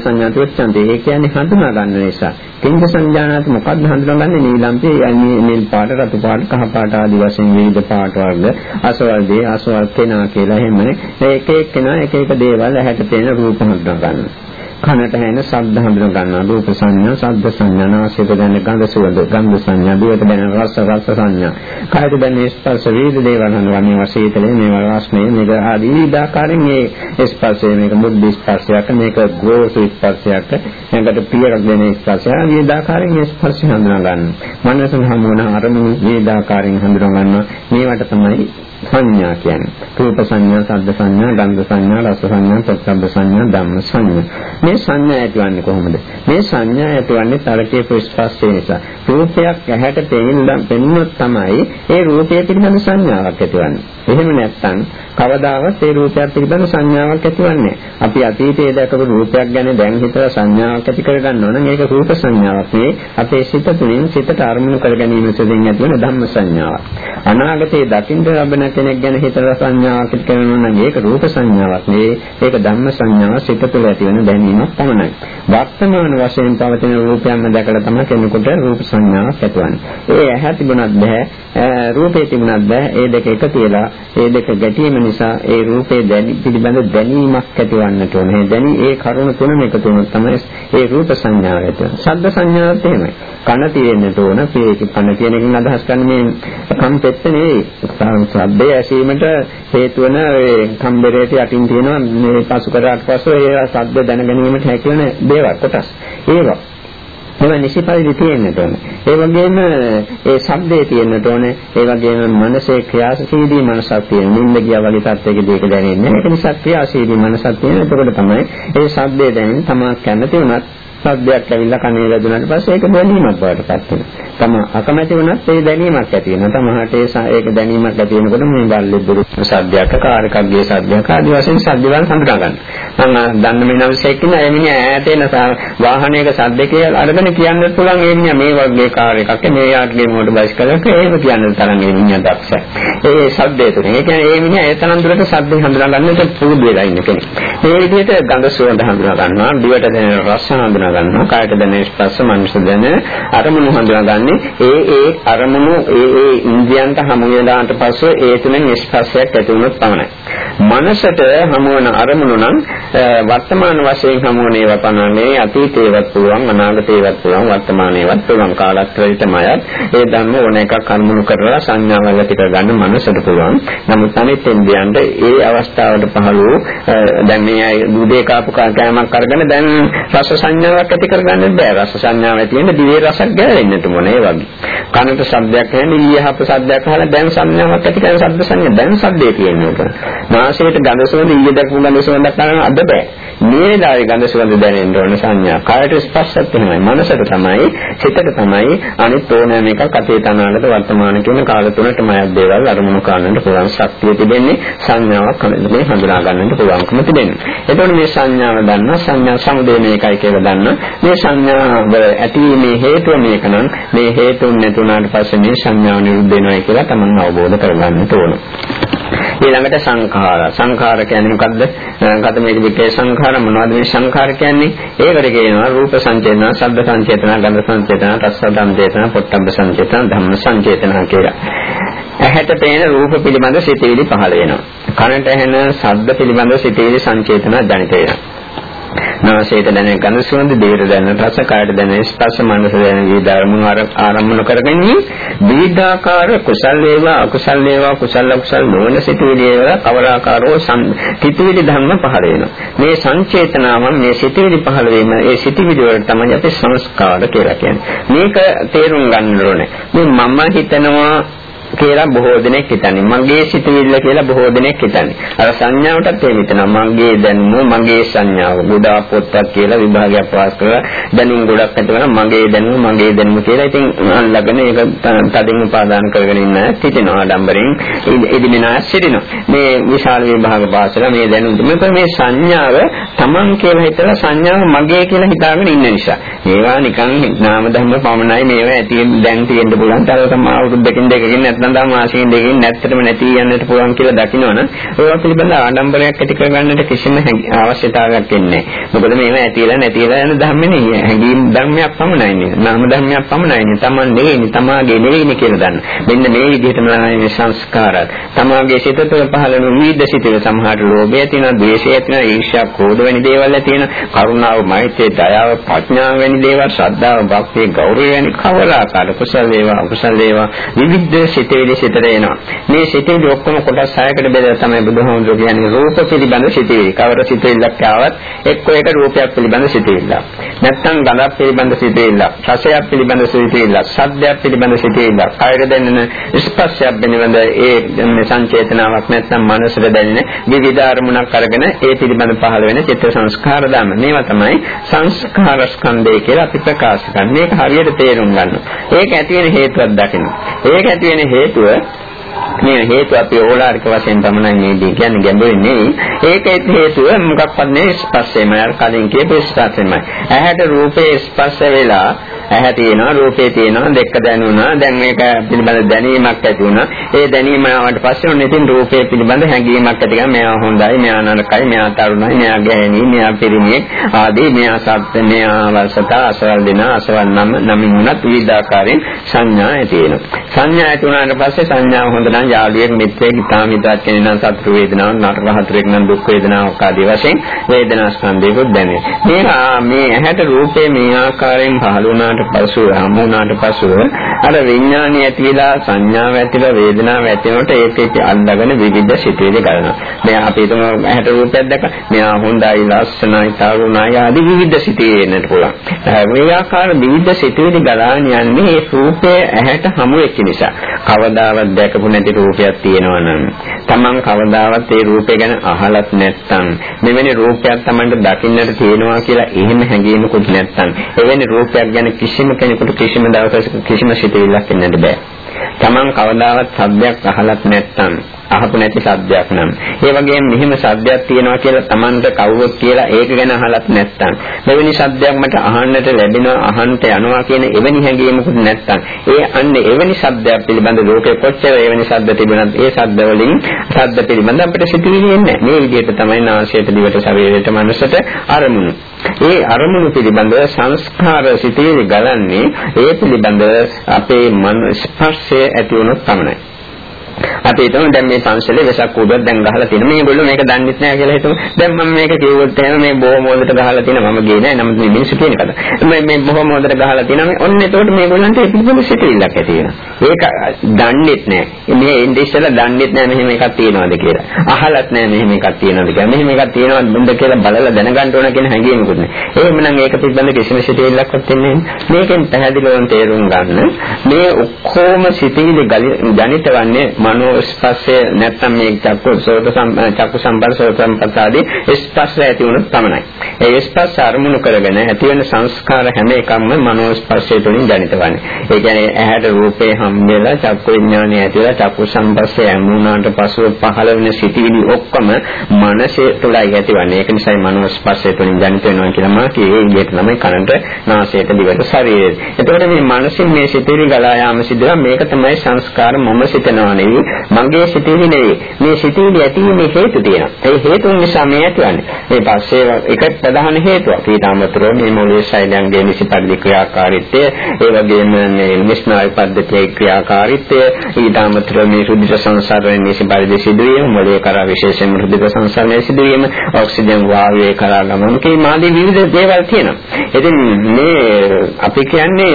සංඥාති උච්චන්ති. ඒ කියන්නේ හඳුනා ගන්න නිසා. කිංග සංජානාති මොකක්ද හඳුනාගන්නේ? නීලම්පේ නිල් පාට, රතු පාට, කහ පාට ආදී වශයෙන් විවිධ පාට වර්ග, අසවල් දේ, අසවල් කෙනා කියලා එහෙමනේ. ඒක එක්ක කෙනා එක එක දේවල් ඇහැට පෙනෙන රූප හඳුනා ගන්නවා. කනට ඇහෙන ශබ්ද හඳුන ගන්නවා රූප සංඥා ශබ්ද සංඥා නාසයට දැනෙන ගඳ සුවඳ ගන්ධ සංඥා දිවට දැනෙන රස රස සංඥා කායට දැනෙන ස්පර්ශ වේද දේවල් හඳුනනවා මේ වශීතලේ මේ රසනේ මේක ආදී විවිධාකාරයෙන් මේ ස්පර්ශය මේක මුද්ද ස්පර්ශයක් මේක ගෝස ස්පර්ශයක් මේකට පියරක් දෙන ස්පර්ශය විවිධාකාරයෙන් මේ ස්පර්ශය හඳුනා ගන්නවා මනසෙන් හමුවන අරමුණු විවිධාකාරයෙන් හඳුනා ගන්නවා මේවට තමයි සංඥා කියන්නේ. රූප සංඥා, ශබ්ද සංඥා, ගන්ධ සංඥා, රස සංඥා, පොත්සබ්බ සංඥා, ධම්ම සංඥා. මේ සංඥා ඇතිවන්නේ කොහොමද? මේ සංඥා ඇතිවන්නේ තරකේ පුස්පස්සේ නිසා. රූපයක් ඇහැට පෙනෙන්න පෙනුනොත් තමයි ඒ රූපය පිළිබඳ සංඥාවක් ඇතිවන්නේ. එහෙම නැත්නම් කවදාවත් ඒ රූපයක් පිළිබඳ සංඥාවක් ඇතිවන්නේ අපි අතීතයේ දැකපු රූපයක් ගැන දැන් හිතලා සංඥාවක් ඇති කරගන්නවා නම් ඒක රූප සංඥාවක් නෙවෙයි අපේ සිත තුළින් සිතට අරමුණු කර ගැනීම තුළින් ඇතිවන ධම්ම සංඥාවක් අනාගතයේ දකින්න ලබන කෙනෙක් ගැන හිතලා සංඥාවක් ඇති කරනවා නම් ඒක රූප සංඥාවක් නෙවෙයි ඒක ධම්ම සංඥාවක් සිත තුළ ඇතිවන දැනීමක් පමණයි වර්තමාන වශයෙන් පවතින රූපයන්ම දැකලා තමයි කෙනෙකුට රූප සංඥාවක් ඇතිවන්නේ ඒ ඇහැ තිබුණත් බෑ රූපේ තිබුණත් බෑ ඒ දෙක එකතු වෙලා ඒ දෙක ගැටීම නිසා ඒ රූපේ දැනි පිළිබඳ දැනීමක් ඇතිවන්නට ඕනේ. දැනි ඒ කරුණ තුනම එකතු වුණොත් තමයි ඒ රූප සංඥාව ඇති වෙන්නේ. ශබ්ද සංඥාවත් එහෙමයි. කන තියෙන්නට ඕන. ඒක කන කියන එකෙන් අදහස් කරන්නේ මේ කම්පෙත්ත නෙවෙයි. ශබ්දය ඇසීමට හේතු වෙන ඒ කම්බරේට යටින් තියෙනවා මේ පසු කරාට පස්සෙ ඒ ශබ්ද දැන ගැනීමට හැකි වෙන දේවල් කොටස්. ඒවා ඒවා නිසි පරිදි තියෙන්නට ඕනේ. ඒ වගේම ඒ ශබ්දේ තියෙන්නට ඕනේ. ඒ වගේම මනසේ ක්‍රියාශීලී මනසක් තියෙන. නිින්ද ගියා වගේ තත්යකදී ඒක දැනෙන්නේ. ඒක නිසා ක්‍රියාශීලී මනසක් තියෙන. එතකොට තමයි ඒ ශබ්දේ දැනෙන තමා කැමති වුණත් සද්දයක් ඇවිල්ලා කනේ වැදුනට පස්සේ ඒක දැනීමක් බවට පත් වෙනවා. තම අකමැති වුණත් ඒ දැනීමක් ඇති වෙනවා. තමහට ඒක දැනීමක් ඇති වෙනකොට මේ බල්ලෙ දුරු සද්දයක් කාර්කක් ගේ සද්දයක් ආදී වශයෙන් සද්ද වල හඳුනා ගන්න. මම දන්න මේ නවසෙක් ඉන්න එමිනිය ඈත එන වාහනයක සද්ද කියලා අරගෙන කියන්න පුළුවන් එමිනිය මේ වගේ කාර් එකක් මේ යාගේ මෝටර් බයිසිකලයක එහෙම කියන්න තරම් එමිනිය දක්ෂයි. ඒ සද්දේ තුනේ. ඒ කියන්නේ එමිනිය ඒ තරම් දුරට සද්ද හඳුනා ගන්නට පුරුදු වෙලා ඉන්න කෙනෙක්. මේ විදිහට ගඳ සුවඳ හඳුනා ගන්නවා, දිවට දැනෙන රස හඳුනා ගන්නවා, කායට දැනෙන ස්පර්ශ, මනස දැනෙන අරමුණු හඳුනා ගන්නේ ඒ ඒ අරමුණු ඒ ඒ ඉන්ද්‍රියන්ට හමු වෙනාට පස්සේ ඒ තුනෙන් ස්පර්ශයක් ඇති වුණොත් පමණයි. මනසට හමු වන අරමුණු නම් වර්තමාන වශයෙන් හමු වන ඒවා පනන්නේ අතීතේවත් පුළුවන් අනාගතේවත් පුළුවන් වර්තමානයේවත් පුළුවන් කාලත්‍රයටමයි ඒ ධර්ම ඕන එකක් අරමුණු කරලා සංඥාවල් ඇති කරගන්න මනසට පුළුවන්. නමුත් අනිත් ඉන්ද්‍රියන්ට ඒ අවස්ථාවට පහළ වූ දැන් මේ දුදේ කාපු කෑමක් අරගෙන දැන් රස සංඥාවක් ඇති කරගන්න බෑ. රස සංඥාව ඇති වෙන දිවේ රසක් ගැලෙන්නට ඕනේ වගේ. කනට ශබ්දයක් ඇහෙන්නේ ඊයහප ශබ්දයක් අහලා දැන් සංඥාවක් ඇති කරන ශබ්ද සංඥා දැන් ශබ්දේ කියන්නේ උක. නාසයට ගඳ සුවඳ ඊයේ දැක්වු ගඳ සුවඳක් ගන්න අද බෑ. මේ වෙලාවේ ගඳ සුවඳ දැනෙන්න ඕන සංඥා. කායට ස්පර්ශත් එහෙමයි. මනසට තමයි, සිතට තමයි අනිත් ඕනෑම එකක් අතේ තනාලට වර්තමාන කියන කාල තුනටම අයත් දේවල් අරමුණු කරන්නට පුළුවන් ශක්තිය තිබෙන්නේ සංඥාවක් හඳුනේ හඳුනා ගන්නට පුළුවන්කම තිබෙන්නේ. එතකොට මේ සංඥාව දන්න සංඥා සමුදය මේකයි කියලා දන්න මේ සංඥාව ඇතිවීමේ හේතුව මේකනම් මේ හේතුන් නැතුණාට පස්සේ මේ සංඥාව නිරුද්ධ වෙනවා කියලා තමන් අවබෝධ කරගන්න ඕන. ඊළඟට සංඛාර. සංඛාර කියන්නේ මොකද්ද? මොකද්ද මේක විකේ සංඛාර මොනවද මේ සංඛාර කියන්නේ? ඒකට කියනවා රූප සංචේතන, ශබ්ද සංචේතන, ගන්ධ සංචේතන, රස සංචේතන, පොට්ටබ්බ සංචේතන, ධම්ම සංචේතන කියලා. ඇහැට පේන රූප පිළිබඳ සිතවිලි පහළ වෙනවා. කනට ඇහෙන ශබ්ද පිළිබඳ සිතවිලි සංචේතන ජනිත වෙනවා. නාසයට දැනෙන ගඳ සුවඳ, දිවට දැනෙන රස, කායට දැනෙන ස්පර්ශ, මනස දැනෙන විවිධ අරමුණු ආරම්භන කරගෙන විවිධාකාර කුසල් වේවා, අකුසල් වේවා, කුසල අකුසල් නොවන සිතුවිලි වේවා, කවරාකාරෝ සිතුවිලි ධර්ම පහළ වෙනවා. මේ සංචේතනාවන් මේ සිතුවිලි පහළ වීම, ඒ සිතුවිලි වලට තමයි අපි සංස්කාර කියලා කියන්නේ. මේක තේරුම් ගන්න ඕනේ. මේ මම හිතනවා කියලා බොහෝ දෙනෙක් හිතන්නේ. මගේ සිතුවිල්ල කියලා බොහෝ දෙනෙක් හිතන්නේ. අර සංඥාවටත් එහෙම හිතනවා. මගේ දැනුම මගේ සංඥාව. ගොඩාක් පොත්තක් කියලා විභාගයක් පාස් කරලා දැනුම් ගොඩක් ඇති වෙනවා. මගේ දැනුම මගේ දැනුම කියලා. ඉතින් අල්ලගෙන ඒක තදින් උපාදාන කරගෙන ඉන්න හිතෙනවා ආඩම්බරෙන් ඉදිමිනා සිටිනවා. මේ විශාල විභාග පාසල මේ දැනුම මේ සංඥාව Taman කියලා හිතලා සංඥාව මගේ කියලා හිතාගෙන ඉන්න නිසා. මේවා නිකන් නාම ධර්ම පමණයි මේවා ඇති දැන් තියෙන්න පුළුවන්. තව තම අවුරුද්දකින් දෙකකින් නැත්නම් තම මාසෙකින් දෙකකින් නැත්තටම නැති යන්නට පුළුවන් කියලා දකිනවනම් ඒවා පිළිබඳ ආඩම්බරයක් ඇති කරගන්නට කිසිම අවශ්‍යතාවයක් වෙන්නේ නැහැ. මොකද මේවා ඇතිලා නැතිලා යන ධර්ම නෙවෙයි. හැඟීම් ධර්මයක් පමණයි නේ. නාම ධර්මයක් පමණයි නේ. Taman නෙවෙයි, තමාගේ නෙවෙයි කියලා දන්න. මෙන්න මේ විදිහටම තමයි සංස්කාරات. තමාගේ සිත තුළ පහළ වූ විවිධ සිතේ සමහර ලෝභය තියෙනවා, ද්වේෂය තියෙනවා, ඊර්ෂ්‍යා, ක්‍රෝධ වැනි දේවල් තියෙනවා. කරුණාව, මෛත්‍රිය, දයාව, ප්‍රඥාව වැනි දේවල්, ශ්‍රද්ධාව, භක්තිය, ගෞරවය වැනි කවර ආකාර කුසල වේවා, අකුසල වේවා විවිධ සිතේ සිතට එනවා. මේ සිතේ ඔක්කොම කොටස් හයකට බෙදලා තමයි බුදුහාමුදුරුවෝ කියන්නේ රූප පිළිබඳ සිතේ. කවර සිතෙල්ලක් ආවත් එක්ක එක රූපයක් පිළිබඳ සිතෙල්ලක්. නැත්නම් ගඳක් පිළිබඳ සිතෙල්ලක්, රසයක් පිළිබඳ සිතෙල්ලක්, ශබ්දයක් පිළිබඳ සිතෙල්ලක්, කායර දැනෙන ස්පර්ශයක් පිළිබඳ ඒ සංචේතනාවක් නැත්නම් මනසට දැනෙන විවිධ අරමුණක් අරගෙන ඒ පිළිබඳ පහළ වෙන චිත්ත සංස්කාර ධර්ම. මේවා තමයි සංස්කාර ස්කන්ධය කියලා අපි ප්‍රකාශ කරන්නේ. මේක හරියට තේරුම් ගන්න. ඒක ඇති වෙන හේතුවක් දකින්න. ඒක ඇති වෙන හේතුව මේ හේතු අපි ඕලාරික වශයෙන් තමයි මේදී කියන්නේ ගැඹුරින් නෙවෙයි. ඒකේ හේතුව මොකක්වත් නෙවෙයි ස්පර්ශයමයි. අර කලින් කියපු ස්පර්ශයමයි. ඇහැට රූපේ ස්පර්ශ වෙලා ඇහැ තියෙනවා රූපේ තියෙනවා දෙක දැනුණා. දැන් මේක පිළිබඳ දැනීමක් ඇති වුණා. ඒ දැනීම ආවට පස්සේ ඔන්න ඉතින් රූපේ පිළිබඳ හැඟීමක් ඇති ගමන් මෙයා හොඳයි, මෙයා නරකයි, මෙයා තරුණයි, මෙයා ගැහණි, මෙයා පිරිමියෙක් ආදී මෙයා සත්‍ය, මෙයා වසත, අසවල් දෙන, අසවල් නම් නමින් උනත් විවිධාකාරයෙන් සංඥා ඇති වෙනවා. සංඥා ඇති වුණාට පස්සේ සංඥාව හොඳ නම් යාළුවෙක් මිත්‍රයෙක් ඉතාම හිතවත් කෙනෙක් නම් සතුරු වේදනාවක් නරක හතරෙක් නම් දුක් වේදනාවක් ආදී වශයෙන් වේදනා ස්කන්ධයකුත් දැනේ. මේ මේ ඇහැට රූපේ මේ ආකාරයෙන් පහළ වුණාට පසු හමු වුණාට පසු අර විඥානය ඇතිලා සංඥාව ඇතිලා වේදනාව ඇතිවෙනකොට ඒකේ අල්ලගෙන විවිධ සිතුවිලි ගන්නවා. මේ අපි හිතමු ඇහැට රූපයක් දැක මෙයා හොඳයි ලස්සනයි තරුණයි ආදී විවිධ සිතුවිලි එන්නට පුළුවන්. මේ ආකාර විවිධ සිතුවිලි ගලාගෙන යන්නේ මේ රූපේ ඇහැට හමු වෙච්ච නිසා. කවදාවත් දැකපු නැති රූපයක් තියෙනවා නම් Taman කවදාවත් ඒ රූපය ගැන අහලත් නැත්නම් මෙවැනි රූපයක් Tamanට දකින්නට තියෙනවා කියලා එහෙම හැඟීමකුත් නැත්නම් එවැනි රූපයක් ගැන කිසිම කෙනෙකුට කිසිම දවසක කිසිම සිතවිල්ලක් එන්නට බෑ. Taman කවදාවත් සබ්දයක් අහලත් නැත්නම් අහපු නැති සද්දයක් නම්. ඒ වගේම මෙහෙම සද්දයක් තියෙනවා කියලා Tamanට කවුරුත් කියලා ඒක ගැන අහලත් නැත්නම්. මෙවැනි සද්දයක් මට අහන්නට ලැබෙනවා අහන්නට යනවා කියන එවැනි හැඟීමකුත් නැත්නම්. ඒ අන්න එවැනි සද්දයක් පිළිබඳ ලෝකේ කොච්චර එවැනි සද්ද තිබුණත් ඒ සද්ද වලින් සද්ද පිළිබඳ අපිට සිතුවිලි එන්නේ මේ විදිහට තමයි නාසයට දිවට ශරීරයට මනසට අරමුණු. ඒ අරමුණු පිළිබඳ සංස්කාර සිතේ ගලන්නේ ඒ පිළිබඳ අපේ මන ස්පර්ශය ඇති වුණොත් පමණයි. අපි හිතමු දැන් මේ පන්සලේ වෙසක් උඩක් දැන් ගහලා තියෙන මේගොල්ලෝ මේක දන්නෙත් නැහැ කියලා හිතමු. දැන් මම මේක කිව්වොත් එහෙනම් මේ බොහොම හොඳට ගහලා තියෙන මම ගියේ නැහැ. නමුත් මේ මිනිස්සු කියන කතාව. මේ මේ බොහොම හොඳට ගහලා තියෙන මේ ඔන්න එතකොට මේගොල්ලන්ට ඒ පිළිබඳ සිතිවිල්ලක් ඇති වෙනවා. ඒක දන්නෙත් නැහැ. මේ ඉන්දිය ඉස්සෙල්ලා දන්නෙත් නැහැ මෙහෙම එකක් තියෙනවද කියලා. අහලත් නැහැ මෙහෙම එකක් තියෙනවද කියලා. මෙහෙම එකක් තියෙනවද බඳ කියලා බලලා දැනගන්න ඕන කියන හැඟීමකුත් නැහැ. එහෙමනම් ඒක පිළිබඳ කිසිම සිතිවිල්ලක්වත් වෙන්නේ නැහැ. මේකෙන් පැහැදිලිවම තේරුම් ගන්න මේ ඔක්කොම සිතිවිලි ජනිත වන්නේ මනෝ ස්පර්ශය නැත්නම් මේ චක්කු සෝත චක්කු සම්පස්ස සෝත සම්පස්සාදී ස්පර්ශය ඇති වුණොත් පමණයි. ඒ ස්පර්ශ අරමුණු කරගෙන ඇති වෙන සංස්කාර හැම එකක්ම මනෝ ස්පර්ශය තුළින් ජනිත වන්නේ. ඒ කියන්නේ ඇහැට රූපේ හම්බෙලා චක්කු විඥානය ඇතිලා චක්කු සම්පස්සය ඇමුණාට පසුව පහළ වෙන සිටිවිලි ඔක්කොම මනසේ තුළයි ඇතිවන්නේ. ඒක නිසායි මනෝ ස්පර්ශය තුළින් ජනිත වෙනවා කියලා මා කියේ. ඒ විදිහට තමයි කනට නාසයට දිවට ශරීරයට. එතකොට මේ මනසින් මේ සිටිවිලි ගලා යාම සිදුවා මේක තමයි සංස්කාර මම සිතනවා නෙවෙයි සිටිවිලි මගේ සිටිවිලි නෙවෙයි. මේ සිටිවිලි ඇතිවීමේ හේතු තියෙනවා. ඒ හේතුන් නිසා මේ ඇතිවන්නේ. මේ පස්සේ එක ප්‍රධාන හේතුවක්. ඊට අමතරව මේ මොළයේ ශෛලයන්ගේ නිසි පරිදි ක්‍රියාකාරීත්වය, ඒ වගේම මේ නිස්නායු පද්ධතියේ ක්‍රියාකාරීත්වය, ඊට අමතරව මේ රුධිර සංසරණය නිසි පරිදි සිදුවීම, මොළයේ කරා විශේෂයෙන්ම රුධිර සංසරණය සිදුවීම, ඔක්සිජන් වායුවේ කරා ගමන කී මාදී විවිධ දේවල් තියෙනවා. ඉතින් මේ අපි කියන්නේ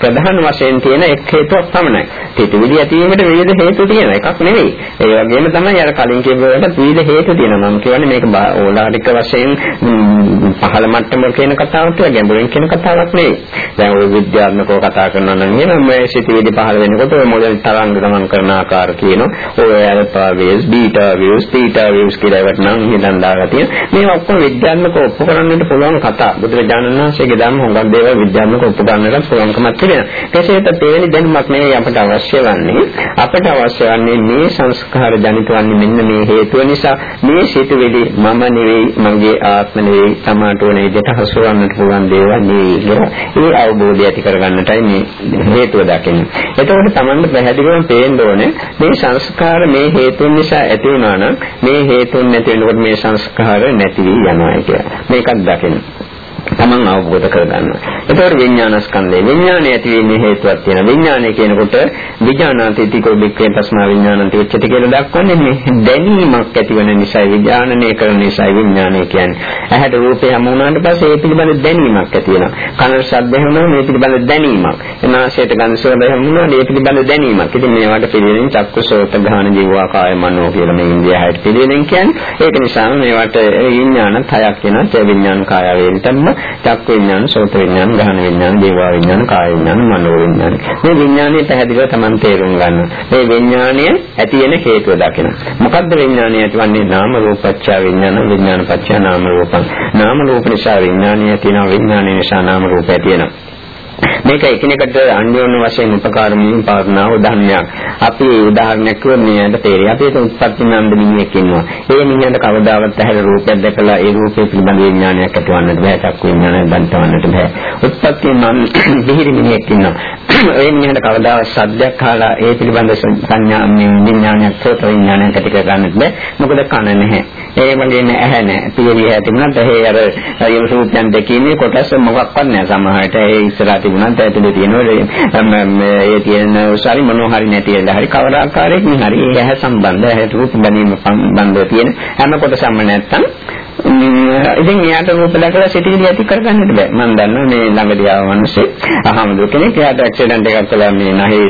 ප්‍රධාන වශයෙන් තියෙන එක් හේතුවක් පමණයි. පිටුවිලි ඇතිවීමට විවිධ හේතු තියෙනවා. එකක් නෙවෙයි. ඒ වගේම තමයි අර කලින් කියපුවට විවිධ හේතු තියෙනවා. මම කියන්නේ මේක ඕලාරික වශයෙන් පහළ මට්ටම කියන කතාවක් කියලා ගැඹුරින් කියන කතාවක් නෙවෙයි. දැන් ඔය විද්‍යාත්මකව කතා කරනවා නම් එහෙනම් මේ සිටිවිලි පහළ වෙනකොට ඔය මොඩල් තරංග ගමන් කරන ආකාර කියනවා. ඔය alpha waves, beta waves, theta waves කියලා ඒවට නම් හිතන් දාලා තියෙන. මේවා ඔක්කොම විද්‍යාත්මකව ඔප්පු කරන්නට පුළුවන් කතා. බුදුරජාණන් වහන්සේගේ ධර්ම හොඟක් දේවල් විද්‍යාත්මකව ඔප්පු ගන්නට පුළුවන්කමක් තිබෙනවා. කෙසේත් තේරෙන දැනුමක් නෙවෙයි අපට අවශ්‍ය වන්නේ. අපට අවශ්‍ය වන්නේ මේ සංස්කාර ජනිත වන්නේ මෙන්න මේ හේතුව නිසා මේ සිතුවිලි මම නෙවෙයි, මගේ ආත්ම නෙවෙයි, සමාට ඕන විදිහට හසුරවන්නට පුළුවන් දේවල් නෙවෙයි. ඒ අවබෝධය ඇති කරගන්නටයි මේ හේතුව දකින්නේ. එතකොට Tamanne පැහැදිලිවම පේන්න ඕනේ මේ සංස්කාර මේ හේතුන් නිසා ඇති වුණා නම් මේ හේතුන් නැති වෙනකොට මේ සංස්කාර නැති වී යනවා කියලා. මේකත් දකින්න. තමන් අවබෝධ කරගන්නවා. ඒතකොට විඥානස්කන්ධය විඥානය ඇතිවීමේ හේතුවක් තියෙනවා. විඥානය කියනකොට විඥානාති තිකෝ බික්කේ තස්මා විඥානන්ති උච්චති කියලා දක්වන්නේ මේ දැනීමක් ඇතිවන නිසා විඥානනය කරන නිසා විඥානය කියන්නේ. ඇහැට රූපය හමු වුණාට පස්සේ ඒ පිළිබඳ දැනීමක් ඇති වෙනවා. කන ශබ්ද හමුනොත් මේ පිළිබඳ දැනීමක්. නාසයට ගඳ සුවඳ හමුනොත් ඒ පිළිබඳ දැනීමක්. ඉතින් මේවට පිළිවෙලින් චක්කු සෝත ගාන ජීවා කාය මනෝ කියලා මේ ඉන්දියාවට පිළිවෙලින් කියන්නේ. ඒක නිසා මේවට විඥාන හයක් වෙනවා. ඒ විඥාන කාය වේලිතම්ම චක්ක විඥාන, සෝත විඥාන, ගහන විඥාන, දේවා විඥාන, කාය විඥාන, මනෝ විඥාන. මේ විඥානයේ පැහැදිලිව Taman තේරුම් ගන්න. මේ විඥානය ඇති වෙන හේතුව දකින. මොකද්ද විඥානය ඇතිවන්නේ? නාම රූපච්ඡා විඥාන, විඥානපච්ඡා නාම රූපං. නාම රූප නිසා විඥානය තියෙනවා, විඥානය නිසා නාම රූපය තියෙනවා. මේක එකිනෙකට අන්‍යෝන්‍ය වශයෙන් උපකාරමින් පාරනා උදාහරණයක්. අපි උදාහරණයක් කිව්වොත් මෙයාට තේරෙයි. අපි ඒක උත්පත්ති නන්ද මිනිහෙක් ඉන්නවා. ඒ මිනිහට කවදාවත් ඇහැර රූපයක් දැකලා ඒ රූපේ පිළිබඳ විඥානයක් ඇතිවන්නට බෑ. චක්කු විඥානයක් බන්තවන්නට බෑ. උත්පත්ති නම් බිහිරි මිනිහෙක් ඉන්නවා. *clears throat* ඒ මිනිහට කවදාවත් සද්දයක් අහලා ඒ පිළිබඳ සංඥා විඥානයක් සෝත විඥානයක් ඇති කර ගන්නට බෑ. මොකද කන නැහැ. ඒ වගේම ඇහැ නැහැ. පියවිය ඇතිුණත් ඇහි අර යම් රූපයන් දෙකීමේ කොටස මොකක්වත් නැහැ. සමහරට ඒ ඉස්සරහ තිබුණත් ඇතුලේ තියෙනවා. මේ තියෙන උසාරි මොනෝhari නැතිලා හරි කවර ආකාරයකින් හරි ඒ ඇහැ සම්බන්ධ ඇහැ රූප ගැනීම සම්බන්ධව තියෙන හැම කොටසම නැත්තම් ඉතින් එයාට රූප දැකලා සිටිවිලි ඇති කරගන්නට බෑ. මම දන්නවා මේ ළඟදී ආව මිනිස්සේ අහමුදු කෙනෙක් එයාට ඇක්සිඩන්ට් එකක් කළා මේ නහේ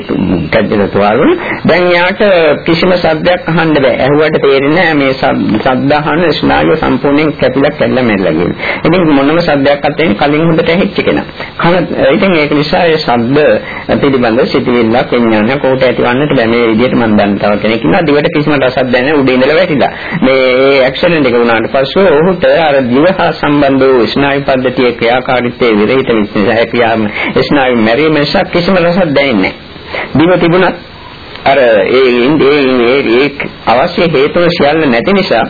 කැඩිලා තුවාලු. දැන් එයාට කිසිම සද්දයක් අහන්න බෑ. ඇහුවට තේරෙන්නේ නැහැ මේ සද්ද අහන ස්නායුව සම්පූර්ණයෙන් කැපිලා කැඩලා මැරලා ගිහින්. ඉතින් මොනම සද්දයක් අතෙන් කලින් හොඳට ඇහිච්ච කෙනා. කන ඉතින් ඒක නිසා ඒ ශබ්ද පිළිබඳ සිටිවිල්ලක් විඥානයක් කොට ඇතිවන්නට බෑ. මේ විදිහට මම දන්න තව කෙනෙක් ඉන්නවා. දිවට කිසිම රසක් දැනෙන්නේ උඩ ඉඳලා වැටිලා. මේ ඇක්සිඩන්ට් එක වුණාට පස්සේ ඔහුට අර දිව හා සම්බන්ධ වූ ස්නායු පද්ධතියේ ක්‍රියාකාරීත්වයේ විරහිත නිසා හැකියාම ස්නායු මැරීම නිසා කිසිම රසක් දැනෙන්නේ නැහැ. දිව තිබුණත් අර ඒ ඒ ඒ අවශ්‍ය හේතුව සියල්ල නැති නිසා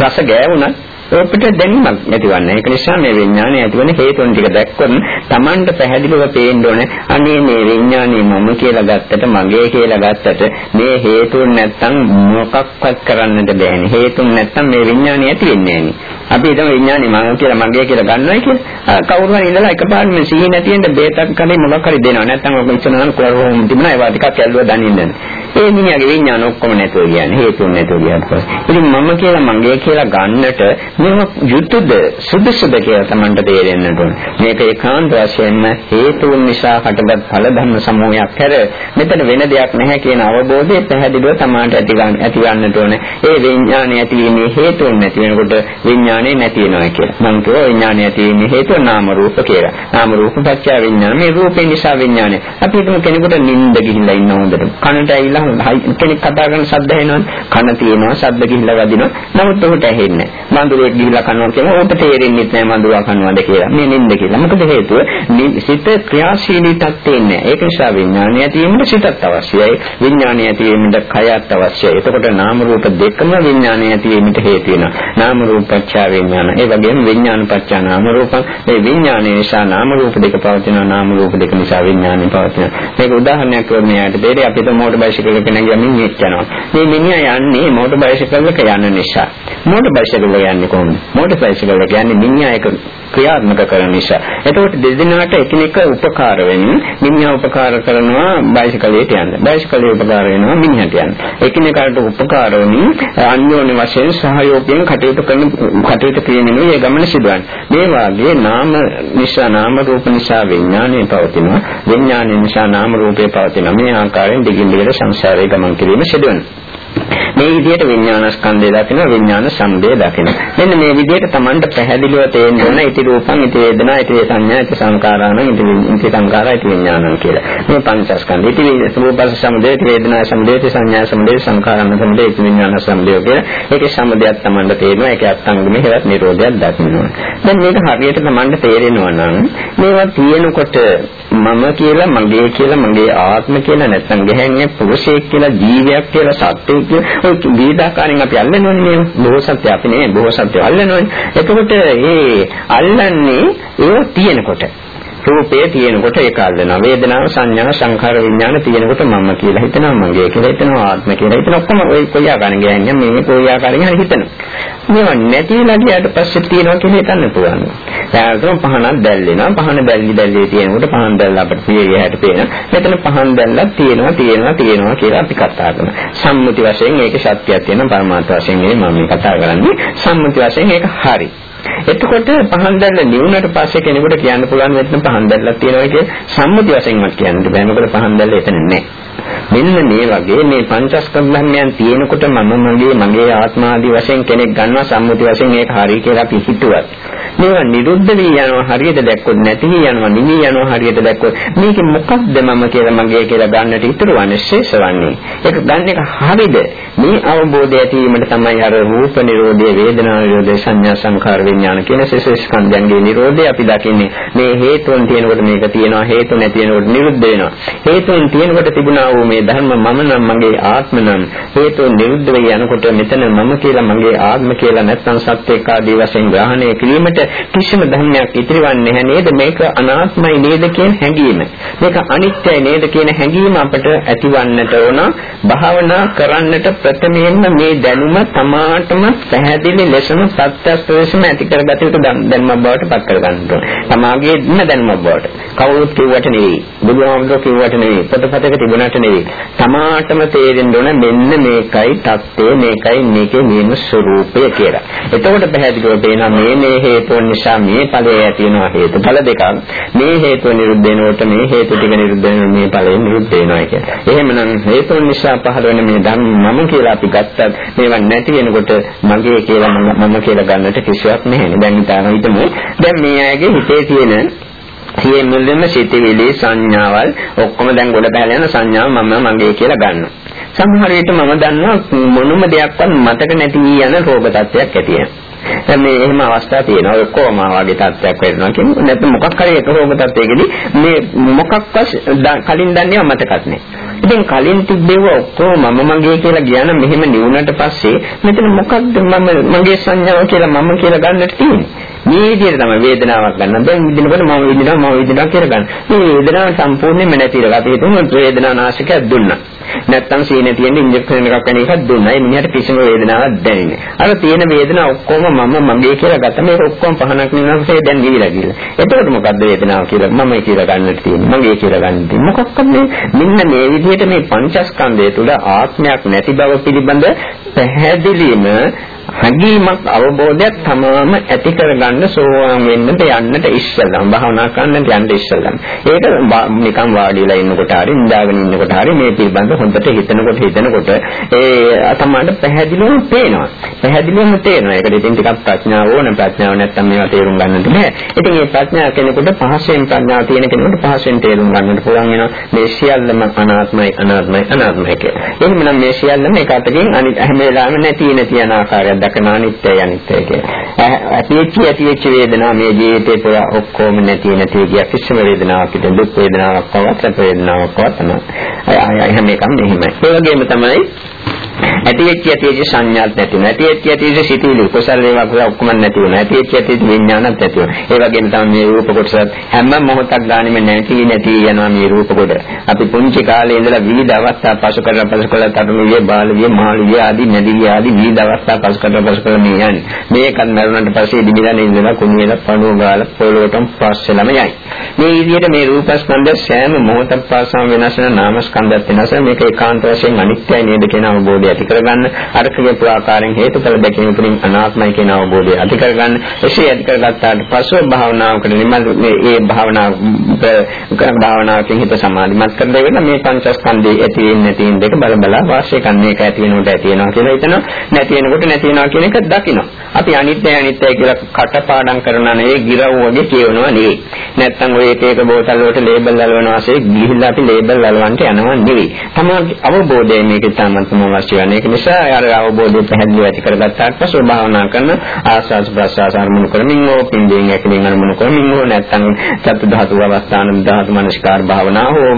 රස ගෑවුණත් ඔපිට දැනීමක් නැතිවන්නේ. ඒක නිසා මේ විඥානය ඇතිවන හේතුන් ටික දැක්කොත් Tamanට පැහැදිලිව පේන්න ඕනේ. අනේ මේ විඥානය මම කියලා ගත්තට මගේ කියලා ගත්තට මේ හේතුන් නැත්තම් මොකක්වත් කරන්නට බෑනේ. හේතුන් නැත්තම් මේ විඥානය ඇති වෙන්නේ නෑනේ. අපි හිතමු විඥානය මම කියලා මගේ කියලා ගන්නවා කියලා. කවුරු හරි ඉඳලා එකපාරට මේ සිහි නැති වෙන්න බේතක් කලේ මොකක් හරි දෙනවා. නැත්තම් ඔබ ඉස්සන නම් කුලරෝම් තිබුණා ඒවා ටිකක් ඇල්ලුවා දනින්න. ඒ මිනිහාගේ විඥාන ඔක්කොම නැතුව කියන්නේ හේතුන් නැතුව කියන්නේ. ඉතින් මම කියලා මගේ කියලා ගන්නට මේක යුතුයද සුදුසුද කියලා Tamanට තේරෙන්නට ඕන. මේක ඒකාන්ත වශයෙන්ම හේතුන් නිසා හටගත් ඵල ධර්ම සමූහයක් හැර මෙතන වෙන දෙයක් නැහැ කියන අවබෝධය පැහැදිලිව Tamanට ඇති ගන්න ඇති ගන්නට ඕන. ඒ විඥානය ඇතිවීමේ හේතුන් නැති වෙනකොට විඥානය නැති වෙනවා කියලා. මම කියෝ විඥානය ඇතිවීමේ හේතුව නාම රූප කියලා. නාම රූප පත්‍ය විඥාන. මේ රූපේ නිසා විඥානය. අපි හිතමු කෙනෙකුට නිින්ද ගිහිල්ලා ඉන්න හොඳට. කනට ඇවිල්ලා කෙනෙක් කතා කරන ශබ්ද එනවා. කන තියෙනවා ශබ්ද ගිහිල්ලා වදිනවා. නමුත් ඔහුට ඇහෙන්නේ නැහැ. මඳුරෙක් ගිහිල්ලා කනවා කියනවා ඔහුට තේරෙන්නේ නැහැ මඳුරා කනවාද කියලා. මේ නිින්ද කියලා. මොකද හේතුව සිත ක්‍රියාශීලී තත්ත්වෙන්නේ නැහැ. ඒක නිසා විඥානය ඇතිවීමට සිතත් අවශ්‍යයි. විඥානය ඇතිවීමට කයත් අවශ්‍යයි. එතකොට නාම රූප දෙකම විඥානය ඇතිවීමට හේතු වෙනවා. නාම රූප පත්‍ය විඥාන. ඒ වගේම විඥාන පත්‍ය නාම රූපං. මේ විඥානය නිසා නාම රූප දෙක පවතිනවා. නාම රූප දෙක නිසා විඥානය පවතිනවා. මේක උදාහරණයක් වුණේ යාට දෙරේ අපි તો මෝටර් බයිසිකල් එක නැගියමින් යනවා. මේ මිනිහා යන්නේ මෝටර් බයිසිකල් එක යන නිසා. මෝටර් බයිසිකල් යන්නේ කොහොමද? මෝටර් බයිසිකල් එක යන්නේ මිනිහා එක ක්‍රියාත්මක කරන නිසා. එතකොට දෙදෙනාට එකිනෙක උපකාර වෙමින් මිනිහා උපකාර කරනවා බයිසිකලයට යන්න. බයිසිකලේ උපකාර වෙනවා මිනිහට යන්න. එකිනෙකාට උපකාර වෙමින් අන්‍යෝන්‍ය වශයෙන් සහයෝගයෙන් කටයුතු කරන කටයුතු කිරීමෙන් මේ ගමන සිදුවන්නේ. මේ වාගේ නාම නිසා නාම රූප නිසා විඥානය පවතිනවා. විඥානය නිසා නාම රූපේ පවතිනවා. මේ ආකාරයෙන් දිගින් දිගට සංසාරේ ගමන් කිරීම සිදුවෙනවා. මේ විදිහට විඥානස්කන්ධය දකින විඥාන සම්දේ දකින. මෙන්න මේ විදිහට Tamanට පැහැදිලිව තේරෙන්න ඕන ඉති රූපං ඉති වේදනා ඉති සංඥා ඉති සංකාරාණ ඉති ඉති සංකාරා ඉති විඥානං කියලා. මේ පංචස්කන්ධය ඉති රූපස් සම්දේ ඉති වේදනා සම්දේ ඉති සංඥා සම්දේ සංකාරාණ සම්දේ ඉති විඥාන සම්දේ කියලා. ඒකේ සම්දයක් Tamanට තේරෙනවා ඒකේ අත්ංගමේ හේවත් නිරෝධයක් දකින්නවා. දැන් මේක හරියට Tamanට තේරෙනවා නම් මේවා තියෙනකොට මම කියලා මගේ කියලා මගේ ආත්ම කියලා නැත්නම් ගැහැන්නේ පුරුෂයෙක් කියලා ජීවියක් කියලා සත්‍යයක් කියලා ඔය විවිධාකාරයෙන් අපි අල්ලනවනේ මේ බොහෝ සත්‍ය අපි නේ බොහෝ සත්‍ය අල්ලනවනේ. එතකොට ඒ අල්ලන්නේ ඒව තියෙනකොට. රූපේ තියෙනකොට ඒක අල්ලනවා වේදනාව සංඥා සංඛාර විඥාන තියෙනකොට මම කියලා හිතනවා මගේ කියලා හිතනවා ආත්ම කියලා හිතනවා. ඔක්කොම ඔය කොයි ආකාරයෙන් ගෑන්නේ මේ කොයි ආකාරයෙන් හරි හිතනවා. මේවා නැතිලා ගියාට පස්සේ තියෙනවා කියලා හිතන්න පුළුවන්. යාළුවෝ පහනක් දැල්ලෙනවා. පහන දැල්ලි දැල්ලි තියෙනකොට පහන් දැල්ල අපිට පිළිගිය හැට පේන මෙතන පහන් දැල්ලක් තියෙනවා තියෙනවා තියෙනවා කියලා අපි කතා කරනවා. සම්මුති වශයෙන් ඒකේ සත්‍යයක් තියෙනවා. පරමාර්ථ වශයෙන් නෙවෙයි මම මේ කතා කරන්නේ. සම්මුති වශයෙන් ඒක හරි. එතකොට පහන් දැල්ල නිවුනට පස්සේ කෙනෙකුට කියන්න පුළුවන් මෙතන පහන් දැල්ලක් තියෙනවා කිය සම්මුති වශයෙන්වත් කියන්න බෑ. මොකද පහන් දැල්ල එතන නැහැ. මෙන්න මේ වගේ මේ පංචස්කන්ධ ධර්මයන් තියෙනකොට මම මගේ මගේ ආත්මාදී වශයෙන් කෙනෙක් ගන්නවා සම්මුති වශයෙන් ඒක හරි කියලා අපි හිතුවත්. මේවා නිරුද්ධ වී යනවා හරියට දැක්කොත් නැති වී යනවා නිවි යනවා හරියට දැක්කොත්. මේක මොකක්ද මම කියලා මගේ කියලා ගන්නට ඉතුරු වන්නේ ශේෂවන්නේ ඒක ගන්න එක හරිද? මේ අවබෝධය ඇතිවීමට තමයි අර රූප නිරෝධය වේදනා නිරෝධය සංඥා සංඛාර විඥාන කියන ශේෂස්කන්ධයන්ගේ නිරෝධය අපි දකින්නේ. මේ හේතුන් තියෙනකොට මේක තියෙනවා හේතු නැති වෙනකොට නිරුද්ධ වෙනවා. හේතුන් තියෙනකොට තිබුණා වූ මේ ධර්ම මම නම් මගේ ආත්ම නම් හේතුන් නිරුද්ධ වෙ යනකොට මෙතන මම කියලා මගේ ආත්ම කියලා නැත්නම් සත්‍යයක් ආදී වශයෙන් ග්‍රහණය කිරීමට කිසිම ධර්මයක් ඉතිරිවන්නේ නැහැ නේද මේක අනාත්මයි නේද කියන හැඟීම මේක අනිත්‍යයි නේද කියන හැඟීම අපට ඇතිවන්නට ඕන භාවනා කරන්නට ප්‍රථමයෙන්ම මේ දැනුම තමාටම පැහැදිලි ලෙසම සත්‍යස්ත්‍රයේම ඇති කරගත යුතු දැනුමක් බවට පත් කර ගන්න ඕන. තමාගේ දින දැනුමක් බවට. කවුරුත් කිව්වට නෙවෙයි. බුදුහාමුදුරුවෝ කිව්වට නෙවෙයි. පොතපතක තිබුණාට නෙවෙයි. තමාටම තේරෙන්න ඕන මෙන්න මේකයි தත්ත්වය මේකයි මේකේ නියම ස්වરૂපය කියලා. එතකොට පැහැදිලිව පේනවා මේ මේ හේතුන් නිසා මේ ඵලය ඇති වෙනවා හේතුඵල දෙකක්. මේ හේතුව නිරුද්ධ වෙනකොට මේ හේතු ටික නිරුද්ධ වෙනකොට මේ ඵලය නිරුද්ධ වෙනවා කියන්නේ. එහෙමනම් හේතුන් නිසා පහළ වෙන මේ ධර්ම මම කියලා අපි ගත්තත් මේවා නැති වෙනකොට මගේ කියලා මම කියලා ගන්නට කිසිවක් නැහැ. දැන් හිතාගෙන හිටමු. දැන් මේ අයගේ හිතේ තියෙන සිය මුලින්ම සිතවිලි සංඥාවල් ඔක්කොම දැන් ගොඩ බහලා යන සංඥාව මම මගේ කියලා ගන්නවා. සමහර විට මම දන්නවා මොනම දෙයක්වත් මතක නැති යන රෝග තත්ත්වයක් ඇති වෙනවා. දැන් මේ එහෙම අවස්ථා තියෙනවා ඔක්කොම වගේ තත්ත්වයක් වෙනවා කියන්නේ නැත්නම් මොකක් හරි එක රෝග තත්ත්වයකදී මේ මොකක්වත් කලින් දන්නේ මතකත් නැහැ. ඉතින් කලින් තිබ්බේව ඔක්කොම මම මගේ කියලා කියන මෙහෙම නිවුනට පස්සේ මෙතන මොකක්ද මම මගේ සංඥාව කියලා මම කියලා ගන්නට තියෙන්නේ. මේ විදිහට තමයි වේදනාවක් ගන්න. දැන් විඳිනකොට මම විඳිනවා මම විඳිනවා කියලා ගන්න. මේ වේදනාව සම්පූර්ණයෙන්ම නැතිලා අපි හිතමු වේදනානාශකයක් දුන්නා. නැත්තම් සීනේ තියෙන ඉන්ජෙක්ෂන් එකක් වෙන එකක් දුන්නා. ඒ මිනිහට කිසිම වේදනාවක් දැනෙන්නේ. අර තියෙන වේදනාව ඔක්කොම මම මගේ කියලා ගත්ත මේක ඔක්කොම පහනක් නෙවෙයි දැන් ගිවිලා ගිහලා. එතකොට මොකද්ද වේදනාව කියලා මම කියලා ගන්නට තියෙන්නේ. මගේ කියලා ගන්න තියෙන්නේ. මොකක්ද මේ මෙන්න මේ විදිහට මේ පංචස්කන්ධය තුළ ආත්මයක් නැති බව පිළිබඳ පැහැදිලිම හැඟීමක් අවබෝධයක් තමාම ඇති කරගන්න සෝවාන් වෙන්නට යන්නට ඉස්සෙල්ලම භාවනා කරන්නට යන්න ඉස්සෙල්ලම. ඒක නිකන් වාඩිලා ඉන්නකොට හරි ඉඳාගෙන ඉන්නකොට හරි මේ පිළිබඳ හොඳට හිතනකොට හිතනකොට ඒ තමයි පැහැදිලිවම පේනවා. පැහැදිලිවම තේරෙනවා. ඒකට ඉතින් ටිකක් ප්‍රඥාව ඕන. ප්‍රඥාව නැත්තම් මේවා තේරුම් ගන්නට බෑ. ඉතින් මේ ප්‍රඥාව කෙනෙකුට පහසෙන් ප්‍රඥාව තියෙන කෙනෙකුට පහසෙන් තේරුම් ගන්නට පුළුවන් වෙනවා. මේ සියල්ලම අනාත්මයි අනාත්මයි අනාත්මයි කියලා. එහෙමනම් මේ සියල්ලම එක අතකින් අනිත් හැම වෙලාවෙම නැති නැති යන ආකාරයක් දක්න අනිත්‍යයි අනිත්‍යයි කියලා. ඇතිවෙච්ච ඇතිවෙච්ච වේදනා මේ ජීවිතේ පුරා ඔක්කොම නැති නැති ගිය කිසිම වේදනාවක් පිට දුක් වේදනාවක් වවත් සැප වේදනාවක් වවත් තමයි. අය හැම එකම මෙහිමයි. ඒ වගේම තමයි ඇති වෙච්ච ඇති සංඥාත් නැති වෙනවා. ඇති වෙච්ච ඇති සිතිවිලි කුසල වේවා කුසල ඔක්කොම නැති වෙනවා. ඇති වෙච්ච ඇති විඥානත් නැති වෙනවා. ඒ වගේම තමයි මේ රූප කොටසත් හැම මොහොතක් ගානෙම නැති නැති යනවා මේ රූප කොට. අපි පුංචි කාලේ ඉඳලා විවිධ අවස්ථා පසු කරලා පසු කරලා තරුණිය බාලිය මාළිය ආදී නැදිවිය ආදී විවිධ අවස්ථා පසු කරලා පසු කරලා මේ යන්නේ. මේකත් මරුණාට පස්සේ දිවිලා ඉඳලා කුණු වෙලා පණුව ගාලා පොළොවටම පස්සෙලම යයි. මේ විදිහට මේ රූපස්කන්ධ සෑම මොහොතක් පාසාම වෙනස් වෙන නාමස්කන්ධයත් වෙනස් වෙන මේක ඒකාන්ත වශයෙන් අනිත්‍යයි නේද කියන අවබෝධය ඇති කරගන්න අරකගේ පුරාකාරයෙන් හේතුඵල දැකීම තුළින් අනාත්මයි කියන අවබෝධය ඇති කරගන්න එසේ ඇති කරගත්තාට පස්ව භාවනාවකට නිමල් මේ ඒ භාවනාව භාවනාවකින් හිත සමාධිමත් කරලා වෙන මේ පංචස්කන්ධයේ ඇති වෙන්නේ නැති වෙන දෙක බල බල වාසය කරන එක ඇති වෙනකොට ඇති වෙනවා කියලා හිතනවා නැති වෙනකොට නැති වෙනවා කියන එක දකිනවා. අපි අනිත්‍යයි අනිත්‍යයි කියලා කටපාඩම් කරනවා නේ ගිරව් වගේ කියවනවා නෙවෙයි නැත්තම් ඔය එක එක බෝතල් වලට ලේබල් අලවන වාසේ ගිහිල්ලා අපි ලේබල් අලවන්නට යනවා නෙවෙයි. තමයි අවබෝධය මේක තමන්ටම අවශ්‍ය වෙන ඒක නිසා අර අවබෝධය පැහැදිලිව ඇති කරගත්තාට පස්සේ භාවනා කරන ආස්වාද ප්‍රසආස අරමුණු කරමින් හෝ පින්දෙන් ඇකලින් අරමුණු කරමින් හෝ නැත්තම් චතු ධාතු අවස්ථාන ධාතු මනස්කාර භාවනා හෝ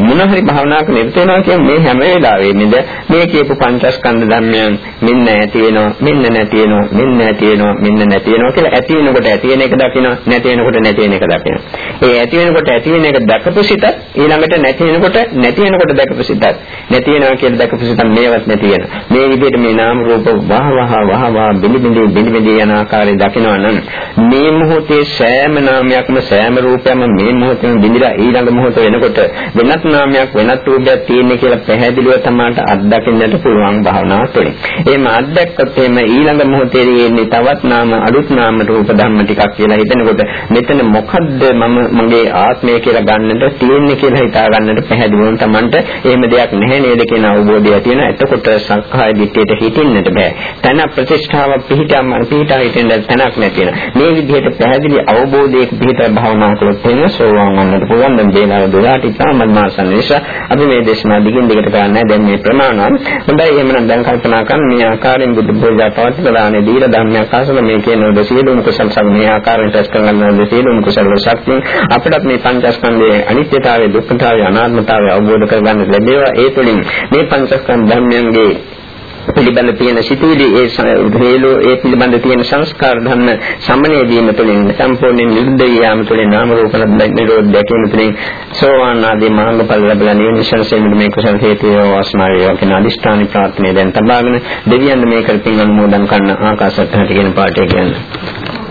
මොන හරි භාවනාවක නිරත වෙනවා කියන්නේ මේ හැම වෙලාවෙමද මේ කියපු පංචස්කන්ධ ධර්මයන් මෙන්න ඇති වෙනවා මෙන්න නැති වෙනවා මෙන්න ඇති වෙනවා මෙන්න නැති වෙනවා කියලා ඇති වෙනකොට ඇති වෙන එක දකිනවා නැති වෙනකොට නැති වෙන එක දකිනවා. ඒ ඇති වෙනකොට ඇති වෙන එක දැකපු සිත ඊළඟට නැති වෙනකොට නැති වෙනකොට දැකපු සිතත් නැති වෙනවා කියලා දැකපු සිතත් මේවත් නැති වෙන මේ විදිහට මේ නාම රූප වහ වහ වහ වහ බිලි බිලි බිලි බිලි යන ආකාරය දකිනවා නම් මේ මොහොතේ සෑම නාමයක්ම සෑම රූපයක්ම මේ මොහොතෙන් බිඳිලා ඊළඟ මොහොත වෙනකොට වෙනත් නාමයක් වෙනත් රූපයක් තියෙන කියලා පැහැදිලිව තමයි අත්දකින්නට පුළුවන් භාවනාව තුළින්. එහෙම අත්දැක්කොත් එහෙම ඊළඟ මොහොතේදී එන්නේ තවත් නාම අලුත් නාම රූප ධර්ම ටිකක් කියලා හිතනකොට මෙතන මොකද්ද මම මගේ ආත්මය කියලා ගන්නට තියෙන්නේ කියලා හිතා ගන්නට පැහැදිලිවම Tamanට එහෙම දෙයක් නැහැ නේද කියන අවබෝධය තියෙන. එතකොට සංඛාය දිට්ඨියට හිටින්නට බෑ. තන ප්‍රතිෂ්ඨාව පිහිටම පිහිටා හිටින්න තැනක් නැති වෙන. මේ විදිහට පැහැදිලි අවබෝධයක පිහිට භාවනා කළොත් එන්නේ සෝවාන් වන්නට පුළුවන්. දැන් දේනාව දොලාට ඉතාමත් මාසන නිසා අපි මේ දේශනා දිගින් දිගට කරන්නේ දැන් මේ ප්‍රමාණවත්. හොඳයි එහෙමනම් දැන් කල්පනා කරන්න මේ ආකාරයෙන් බුදු පූජා පවත්වලානේ දීලා ධර්මයක් අසල මේ කියන දසීලුම කුසල් සම් මේ ආකාරයෙන් රැස් කරගන්න දසීලුම කුසල ශක්තිය අපිටත් මේ පංචස්කන්ධයේ අනිත්‍යතාවය දුක්ඛතාවය අනාත්මතාවය අවබෝධ කරගන්න ලැබේවා ඒ තුළින් මේ පංචස්කන්ධ ධර්මයන්ගේ පිළිබඳ තියෙන සිතුවිලි ඒ හේලෝ ඒ පිළිබඳ තියෙන සංස්කාර ධර්ම සමනය වීම තුළින් සම්පූර්ණයෙන් නිරුද්ධ යාම තුළින් නාම රූප නිරෝධ දැකීම තුළින් සෝවාන් ආදී මාර්ගඵල ලැබලා නිවන සංසෙමින් මේ කුසල හේතු වාසනාව වේවා කියන අදිෂ්ඨාන ප්‍රාර්ථනාවෙන් තබාගෙන දෙවියන් මේ කරපින් අනුමෝදන් කරන ආකාශත් හැටිගෙන පාඩේ කියන්නේ.